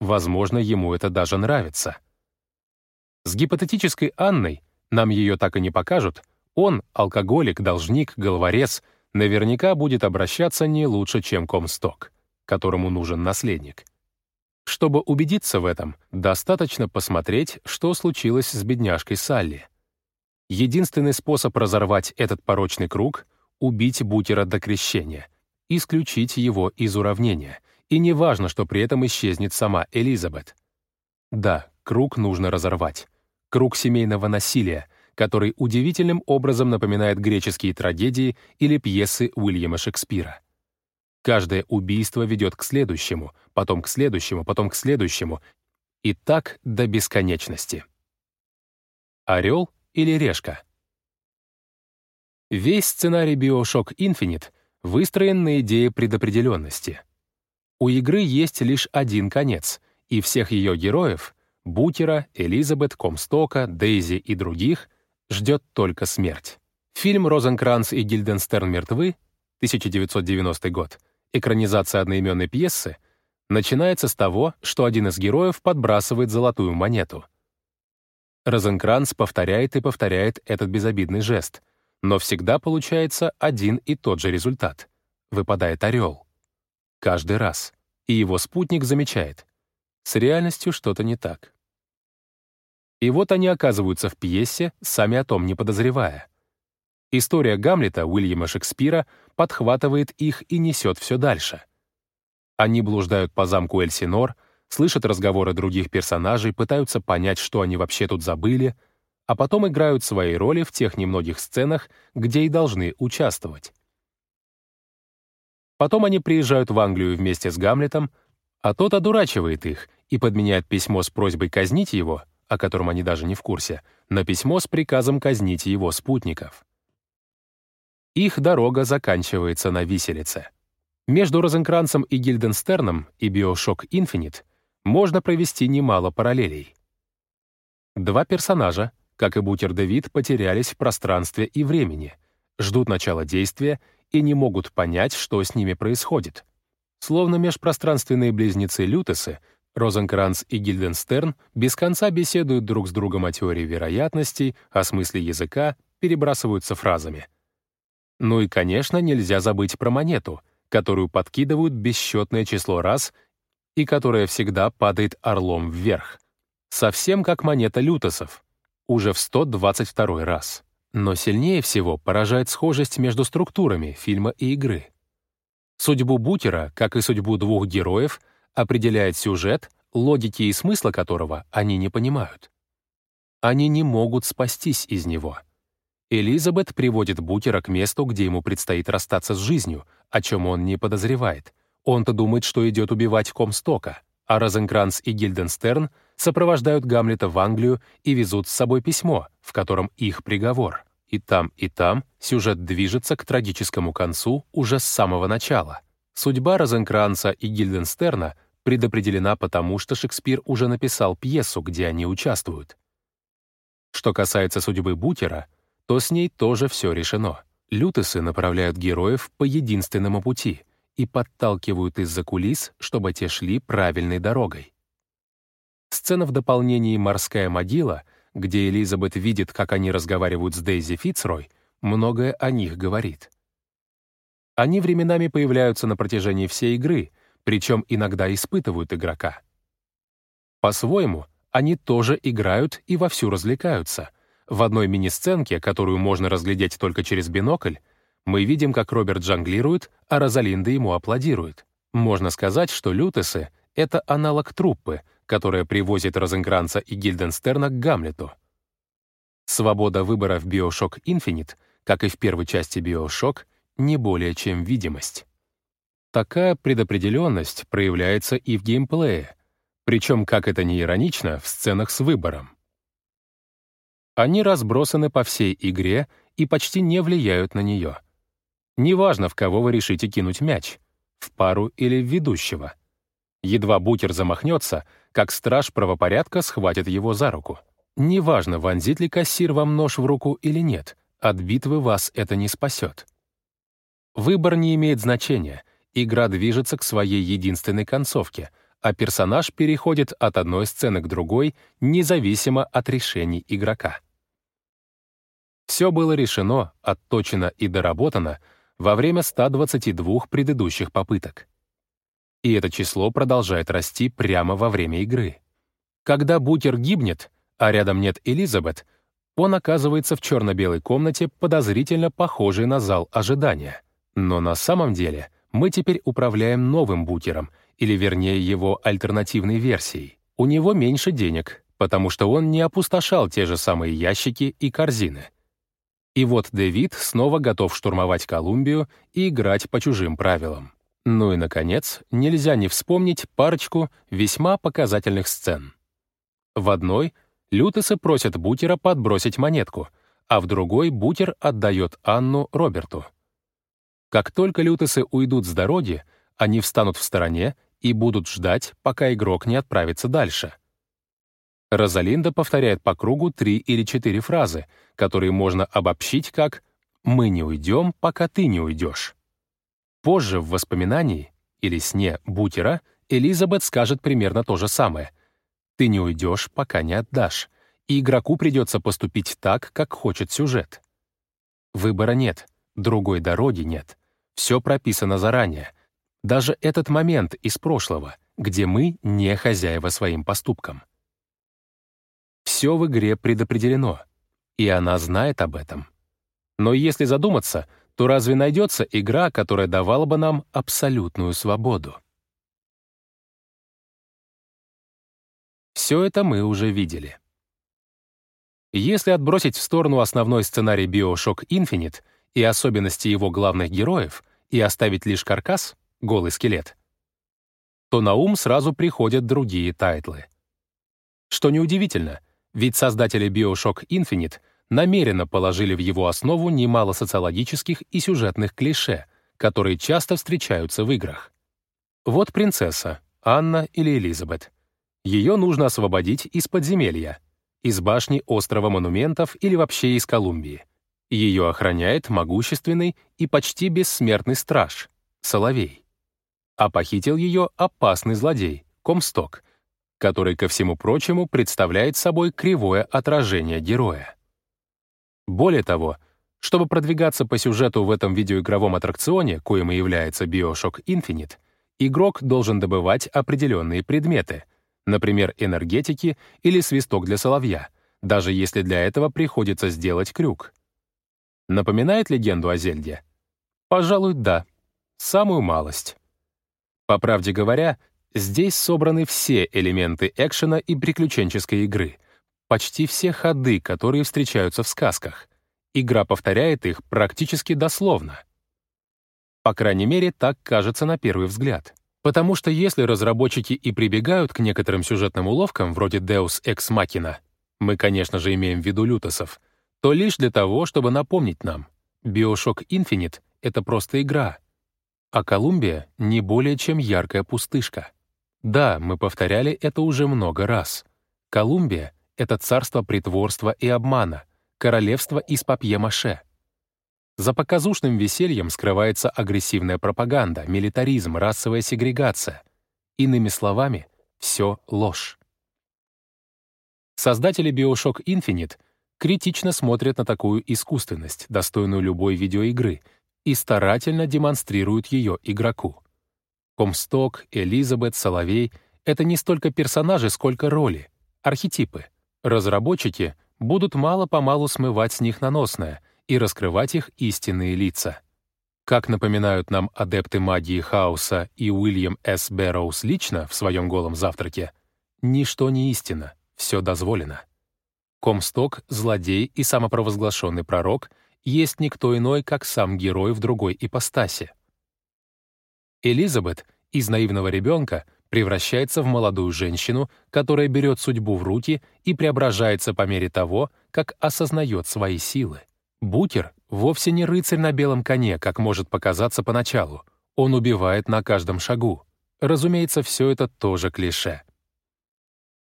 Возможно, ему это даже нравится. С гипотетической Анной, нам ее так и не покажут, он, алкоголик, должник, головорез, наверняка будет обращаться не лучше, чем Комсток, которому нужен наследник. Чтобы убедиться в этом, достаточно посмотреть, что случилось с бедняжкой Салли. Единственный способ разорвать этот порочный круг — убить Бутера до крещения, исключить его из уравнения, и не важно, что при этом исчезнет сама Элизабет. Да, круг нужно разорвать. Круг семейного насилия, который удивительным образом напоминает греческие трагедии или пьесы Уильяма Шекспира. Каждое убийство ведет к следующему, потом к следующему, потом к следующему, и так до бесконечности. Орел или решка? Весь сценарий Bioshock Infinite выстроен на идее предопределенности. У игры есть лишь один конец, и всех ее героев — Бутера, Элизабет, Комстока, Дейзи и других — ждет только смерть. Фильм «Розенкранц и Гильденстерн мертвы» 1990 год экранизация одноименной пьесы, начинается с того, что один из героев подбрасывает золотую монету. Розенкранц повторяет и повторяет этот безобидный жест, но всегда получается один и тот же результат. Выпадает орел. Каждый раз. И его спутник замечает. С реальностью что-то не так. И вот они оказываются в пьесе, сами о том не подозревая. История Гамлета Уильяма Шекспира подхватывает их и несет все дальше. Они блуждают по замку Эльсинор, слышат разговоры других персонажей, пытаются понять, что они вообще тут забыли, а потом играют свои роли в тех немногих сценах, где и должны участвовать. Потом они приезжают в Англию вместе с Гамлетом, а тот одурачивает их и подменяет письмо с просьбой казнить его о котором они даже не в курсе, на письмо с приказом казнить его спутников. Их дорога заканчивается на виселице. Между Розенкранцем и Гильденстерном и Биошок Инфинит можно провести немало параллелей. Два персонажа, как и Бутер Дэвид, потерялись в пространстве и времени, ждут начала действия и не могут понять, что с ними происходит. Словно межпространственные близнецы Лютесы, Розенкранц и Гильденстерн без конца беседуют друг с другом о теории вероятностей, о смысле языка, перебрасываются фразами. Ну и, конечно, нельзя забыть про монету, которую подкидывают бесчетное число раз и которая всегда падает орлом вверх. Совсем как монета лютосов, уже в 122 раз. Но сильнее всего поражает схожесть между структурами фильма и игры. Судьбу Бутера, как и судьбу двух героев, определяет сюжет, логики и смысла которого они не понимают. Они не могут спастись из него. Элизабет приводит Бутера к месту, где ему предстоит расстаться с жизнью, о чем он не подозревает. Он-то думает, что идет убивать Комстока, а Розенкранц и Гильденстерн сопровождают Гамлета в Англию и везут с собой письмо, в котором их приговор. И там, и там сюжет движется к трагическому концу уже с самого начала. Судьба Розенкранца и Гильденстерна предопределена потому, что Шекспир уже написал пьесу, где они участвуют. Что касается судьбы Бутера, то с ней тоже все решено. Лютесы направляют героев по единственному пути и подталкивают из-за кулис, чтобы те шли правильной дорогой. Сцена в дополнении «Морская могила», где Элизабет видит, как они разговаривают с Дейзи Фицрой, многое о них говорит. Они временами появляются на протяжении всей игры, причем иногда испытывают игрока. По-своему, они тоже играют и вовсю развлекаются. В одной мини-сценке, которую можно разглядеть только через бинокль, мы видим, как Роберт жонглирует, а Розалинда ему аплодирует. Можно сказать, что Лютесы — это аналог труппы, которая привозит Розенгранца и Гильденстерна к Гамлету. Свобода выбора в Bioshock Infinite, как и в первой части Bioshock, не более чем видимость. Такая предопределенность проявляется и в геймплее, причем, как это не иронично, в сценах с выбором. Они разбросаны по всей игре и почти не влияют на нее. Неважно, в кого вы решите кинуть мяч — в пару или в ведущего. Едва бутер замахнется, как страж правопорядка схватит его за руку. Неважно, вонзит ли кассир вам нож в руку или нет, от битвы вас это не спасет. Выбор не имеет значения, игра движется к своей единственной концовке, а персонаж переходит от одной сцены к другой, независимо от решений игрока. Все было решено, отточено и доработано во время 122 предыдущих попыток. И это число продолжает расти прямо во время игры. Когда Букер гибнет, а рядом нет Элизабет, он оказывается в черно-белой комнате, подозрительно похожей на зал ожидания. Но на самом деле мы теперь управляем новым Букером, или вернее его альтернативной версией. У него меньше денег, потому что он не опустошал те же самые ящики и корзины. И вот Дэвид снова готов штурмовать Колумбию и играть по чужим правилам. Ну и, наконец, нельзя не вспомнить парочку весьма показательных сцен. В одной Лютесы просят Бутера подбросить монетку, а в другой Бутер отдает Анну Роберту. Как только Лютесы уйдут с дороги, они встанут в стороне и будут ждать, пока игрок не отправится дальше. Розалинда повторяет по кругу три или четыре фразы, которые можно обобщить как «Мы не уйдем, пока ты не уйдешь». Позже в воспоминании или сне Бутера Элизабет скажет примерно то же самое. «Ты не уйдешь, пока не отдашь», и игроку придется поступить так, как хочет сюжет. Выбора нет, другой дороги нет. Все прописано заранее. Даже этот момент из прошлого, где мы не хозяева своим поступкам. Все в игре предопределено, и она знает об этом. Но если задуматься, то разве найдется игра, которая давала бы нам абсолютную свободу? Все это мы уже видели. Если отбросить в сторону основной сценарий Bioshock Infinite и особенности его главных героев и оставить лишь каркас, голый скелет, то на ум сразу приходят другие тайтлы. Что неудивительно, ведь создатели BioShock Infinite намеренно положили в его основу немало социологических и сюжетных клише, которые часто встречаются в играх. Вот принцесса, Анна или Элизабет. Ее нужно освободить из подземелья, из башни острова монументов или вообще из Колумбии. Ее охраняет могущественный и почти бессмертный страж — Соловей. А похитил ее опасный злодей — Комсток, который, ко всему прочему, представляет собой кривое отражение героя. Более того, чтобы продвигаться по сюжету в этом видеоигровом аттракционе, коим и является Bioshock Infinite, игрок должен добывать определенные предметы, например, энергетики или свисток для соловья, даже если для этого приходится сделать крюк. Напоминает легенду о Зельде? Пожалуй, да. Самую малость. По правде говоря, здесь собраны все элементы экшена и приключенческой игры, почти все ходы, которые встречаются в сказках. Игра повторяет их практически дословно. По крайней мере, так кажется на первый взгляд. Потому что если разработчики и прибегают к некоторым сюжетным уловкам, вроде Deus Ex Machina, мы, конечно же, имеем в виду лютосов, то лишь для того, чтобы напомнить нам, Bioshock Infinite — это просто игра, а Колумбия — не более чем яркая пустышка. Да, мы повторяли это уже много раз. Колумбия — это царство притворства и обмана, королевство из папье-маше. За показушным весельем скрывается агрессивная пропаганда, милитаризм, расовая сегрегация. Иными словами, все ложь. Создатели Bioshock Infinite критично смотрят на такую искусственность, достойную любой видеоигры, и старательно демонстрируют ее игроку. Комсток, Элизабет, Соловей — это не столько персонажи, сколько роли, архетипы. Разработчики будут мало-помалу смывать с них наносное и раскрывать их истинные лица. Как напоминают нам адепты магии хаоса и Уильям С. Бэрроуз лично в своем голом завтраке, ничто не истина, все дозволено. Комсток, злодей и самопровозглашенный пророк есть никто иной, как сам герой в другой ипостаси. Элизабет из наивного ребенка превращается в молодую женщину, которая берет судьбу в руки и преображается по мере того, как осознает свои силы. Букер вовсе не рыцарь на белом коне, как может показаться поначалу. Он убивает на каждом шагу. Разумеется, все это тоже клише.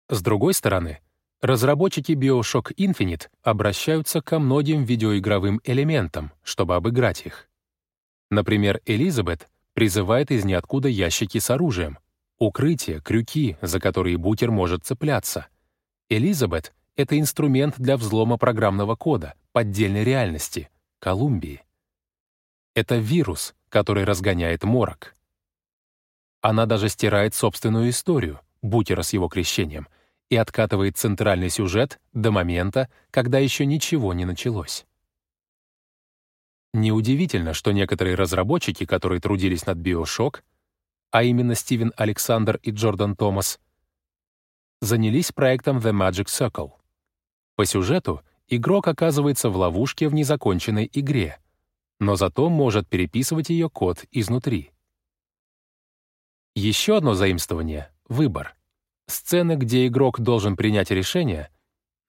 С другой стороны, Разработчики BioShock Infinite обращаются ко многим видеоигровым элементам, чтобы обыграть их. Например, Элизабет призывает из ниоткуда ящики с оружием, укрытия, крюки, за которые букер может цепляться. Элизабет — это инструмент для взлома программного кода, поддельной реальности, Колумбии. Это вирус, который разгоняет морок. Она даже стирает собственную историю, букера с его крещением — и откатывает центральный сюжет до момента, когда еще ничего не началось. Неудивительно, что некоторые разработчики, которые трудились над BioShock, а именно Стивен Александр и Джордан Томас, занялись проектом The Magic Circle. По сюжету игрок оказывается в ловушке в незаконченной игре, но зато может переписывать ее код изнутри. Еще одно заимствование — выбор. Сцены, где игрок должен принять решение,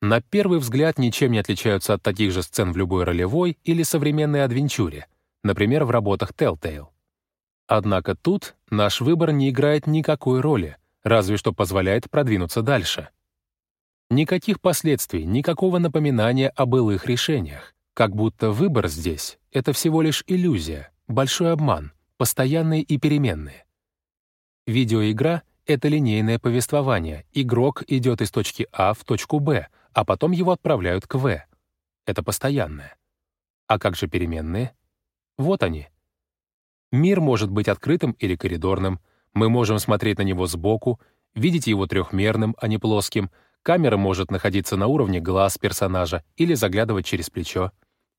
на первый взгляд ничем не отличаются от таких же сцен в любой ролевой или современной адвенчуре, например, в работах Telltale. Однако тут наш выбор не играет никакой роли, разве что позволяет продвинуться дальше. Никаких последствий, никакого напоминания о былых решениях. Как будто выбор здесь — это всего лишь иллюзия, большой обман, постоянные и переменные. Видеоигра — это линейное повествование. Игрок идет из точки А в точку Б, а потом его отправляют к В. Это постоянное. А как же переменные? Вот они. Мир может быть открытым или коридорным. Мы можем смотреть на него сбоку, видеть его трехмерным, а не плоским. Камера может находиться на уровне глаз персонажа или заглядывать через плечо.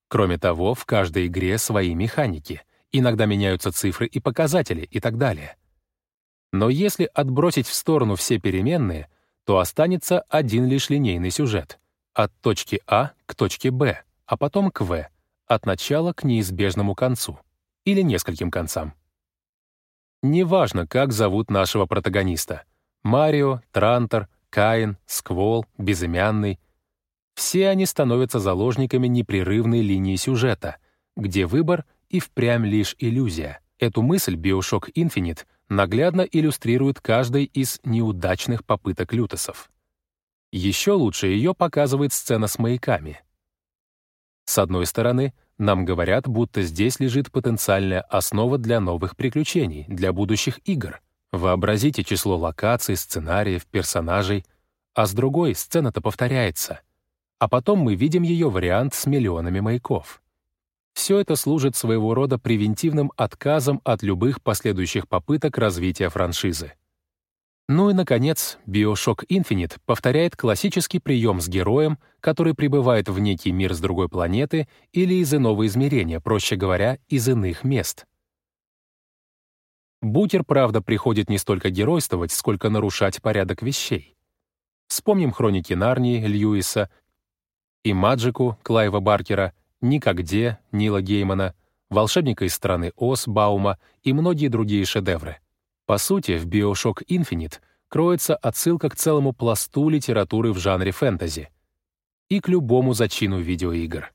Кроме того, в каждой игре свои механики. Иногда меняются цифры и показатели и так далее. Но если отбросить в сторону все переменные, то останется один лишь линейный сюжет — от точки А к точке Б, а потом к В, от начала к неизбежному концу или нескольким концам. Неважно, как зовут нашего протагониста — Марио, Трантор, Каин, Сквол, Безымянный. Все они становятся заложниками непрерывной линии сюжета, где выбор и впрямь лишь иллюзия. Эту мысль Bioshock Infinite наглядно иллюстрирует каждой из неудачных попыток лютосов. Еще лучше ее показывает сцена с маяками. С одной стороны, нам говорят, будто здесь лежит потенциальная основа для новых приключений, для будущих игр. Вообразите число локаций, сценариев, персонажей. А с другой, сцена-то повторяется. А потом мы видим ее вариант с миллионами маяков. Все это служит своего рода превентивным отказом от любых последующих попыток развития франшизы. Ну и, наконец, Bioshock Infinite повторяет классический прием с героем, который прибывает в некий мир с другой планеты или из иного измерения, проще говоря, из иных мест. Бутер, правда, приходит не столько геройствовать, сколько нарушать порядок вещей. Вспомним хроники Нарнии Льюиса и Маджику Клайва Баркера, «Никогде» Нила Геймана, «Волшебника из страны Оз» Баума и многие другие шедевры — по сути, в Bioshock Infinite кроется отсылка к целому пласту литературы в жанре фэнтези и к любому зачину видеоигр.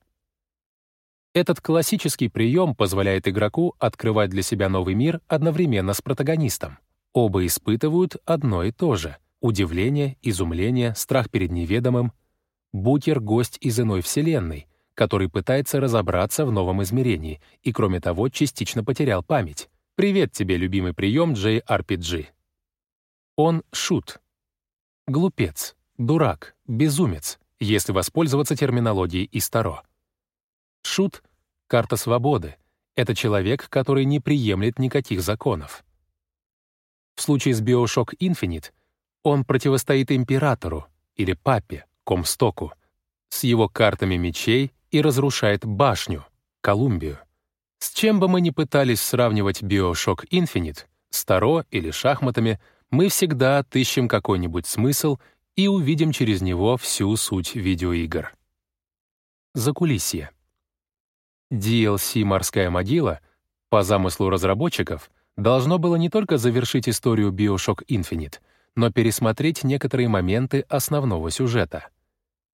Этот классический прием позволяет игроку открывать для себя новый мир одновременно с протагонистом. Оба испытывают одно и то же — удивление, изумление, страх перед неведомым. Букер — гость из иной вселенной, который пытается разобраться в новом измерении и, кроме того, частично потерял память. Привет тебе, любимый прием JRPG. Он шут. Глупец, дурак, безумец, если воспользоваться терминологией из Таро. Шут — карта свободы. Это человек, который не приемлет никаких законов. В случае с Bioshock Infinite он противостоит императору или папе, Комстоку, с его картами мечей и разрушает башню, Колумбию. С чем бы мы ни пытались сравнивать Bioshock Infinite, с Таро или шахматами, мы всегда отыщем какой-нибудь смысл и увидим через него всю суть видеоигр. Закулисье. DLC «Морская могила» по замыслу разработчиков должно было не только завершить историю Bioshock Infinite, но пересмотреть некоторые моменты основного сюжета.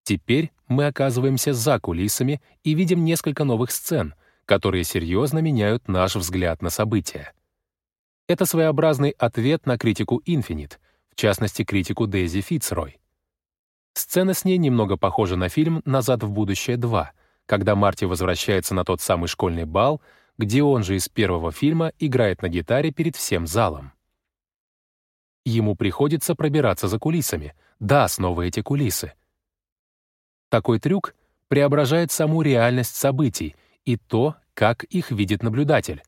Теперь мы оказываемся за кулисами и видим несколько новых сцен — которые серьезно меняют наш взгляд на события. Это своеобразный ответ на критику Infinite, в частности, критику Дейзи Фицрой. Сцена с ней немного похожа на фильм «Назад в будущее 2», когда Марти возвращается на тот самый школьный бал, где он же из первого фильма играет на гитаре перед всем залом. Ему приходится пробираться за кулисами. Да, снова эти кулисы. Такой трюк преображает саму реальность событий и то, как их видит наблюдатель,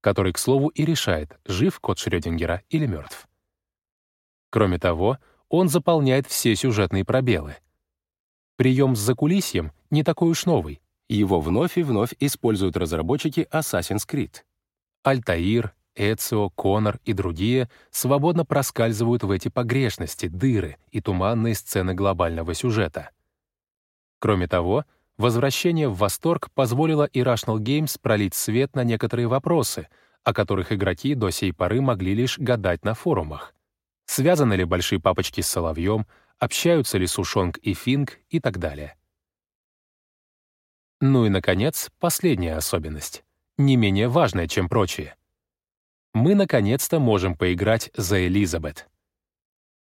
который, к слову, и решает, жив кот Шрёдингера или мертв. Кроме того, он заполняет все сюжетные пробелы. Прием с закулисьем не такой уж новый. Его вновь и вновь используют разработчики Assassin's Creed. Альтаир, Эцио, Конор и другие свободно проскальзывают в эти погрешности, дыры и туманные сцены глобального сюжета. Кроме того, Возвращение в восторг позволило Irrational Games пролить свет на некоторые вопросы, о которых игроки до сей поры могли лишь гадать на форумах. Связаны ли большие папочки с Соловьем, общаются ли Сушонг и Финг и так далее. Ну и, наконец, последняя особенность, не менее важная, чем прочие. Мы, наконец-то, можем поиграть за Элизабет.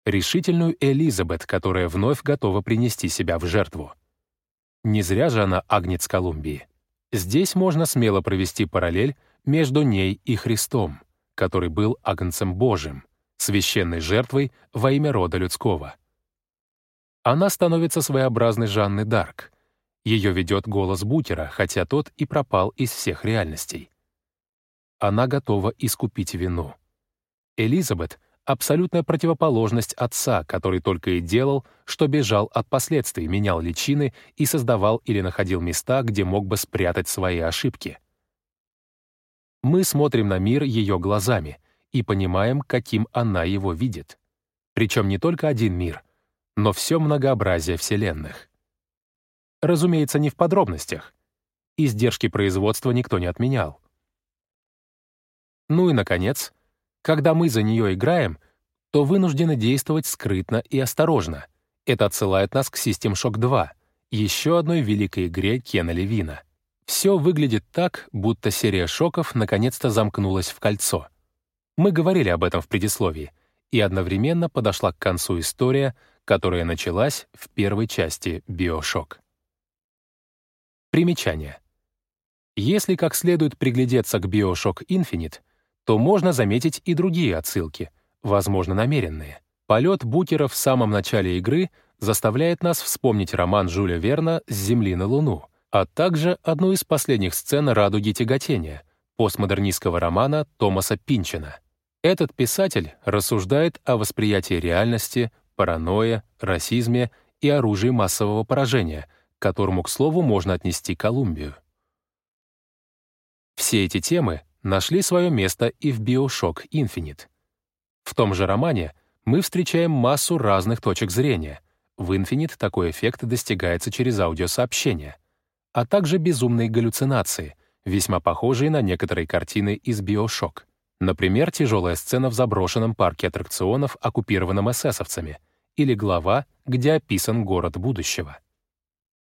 Решительную Элизабет, которая вновь готова принести себя в жертву. Не зря же она агнец Колумбии. Здесь можно смело провести параллель между ней и Христом, который был агнцем Божьим, священной жертвой во имя рода людского. Она становится своеобразной Жанной Дарк. Ее ведет голос Бутера, хотя тот и пропал из всех реальностей. Она готова искупить вину. Элизабет абсолютная противоположность отца, который только и делал, что бежал от последствий, менял личины и создавал или находил места, где мог бы спрятать свои ошибки. Мы смотрим на мир ее глазами и понимаем, каким она его видит. Причем не только один мир, но все многообразие вселенных. Разумеется, не в подробностях. Издержки производства никто не отменял. Ну и, наконец, когда мы за нее играем, то вынуждены действовать скрытно и осторожно. Это отсылает нас к System Shock 2, еще одной великой игре Кена Левина. Все выглядит так, будто серия шоков наконец-то замкнулась в кольцо. Мы говорили об этом в предисловии, и одновременно подошла к концу история, которая началась в первой части «Биошок». Примечание. Если как следует приглядеться к «Биошок Infinite», то можно заметить и другие отсылки, возможно, намеренные. Полет Букера в самом начале игры заставляет нас вспомнить роман Жюля Верна «С Земли на Луну», а также одну из последних сцен «Радуги тяготения» постмодернистского романа Томаса Пинчина. Этот писатель рассуждает о восприятии реальности, паранойе, расизме и оружии массового поражения, которому, к слову, можно отнести Колумбию. Все эти темы нашли свое место и в Bioshock Infinite. В том же романе мы встречаем массу разных точек зрения. В Infinite такой эффект достигается через аудиосообщения — а также безумные галлюцинации, весьма похожие на некоторые картины из «Биошок». Например, тяжелая сцена в заброшенном парке аттракционов, оккупированном эсэсовцами, или глава, где описан город будущего.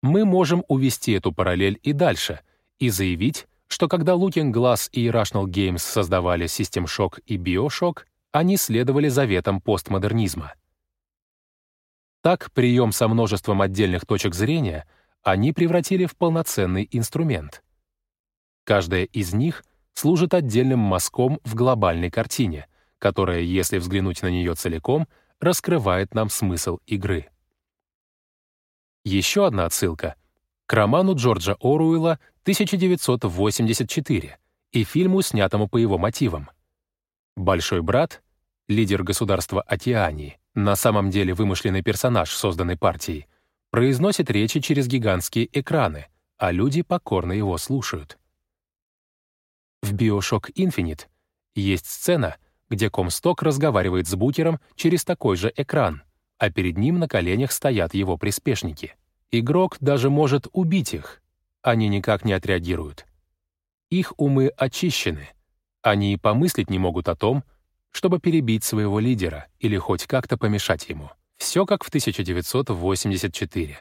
Мы можем увести эту параллель и дальше, и заявить, что когда Looking Glass и Irrational Games создавали System Shock и Bioshock, они следовали заветам постмодернизма. Так, прием со множеством отдельных точек зрения — они превратили в полноценный инструмент. Каждая из них служит отдельным мазком в глобальной картине, которая, если взглянуть на нее целиком, раскрывает нам смысл игры. Еще одна отсылка к роману Джорджа Оруэлла 1984 и фильму, снятому по его мотивам. «Большой брат», лидер государства Океании, на самом деле вымышленный персонаж, созданный партией, произносит речи через гигантские экраны, а люди покорно его слушают. В Bioshock Infinite есть сцена, где Комсток разговаривает с Букером через такой же экран, а перед ним на коленях стоят его приспешники. Игрок даже может убить их. Они никак не отреагируют. Их умы очищены. Они и помыслить не могут о том, чтобы перебить своего лидера или хоть как-то помешать ему. Все как в 1984.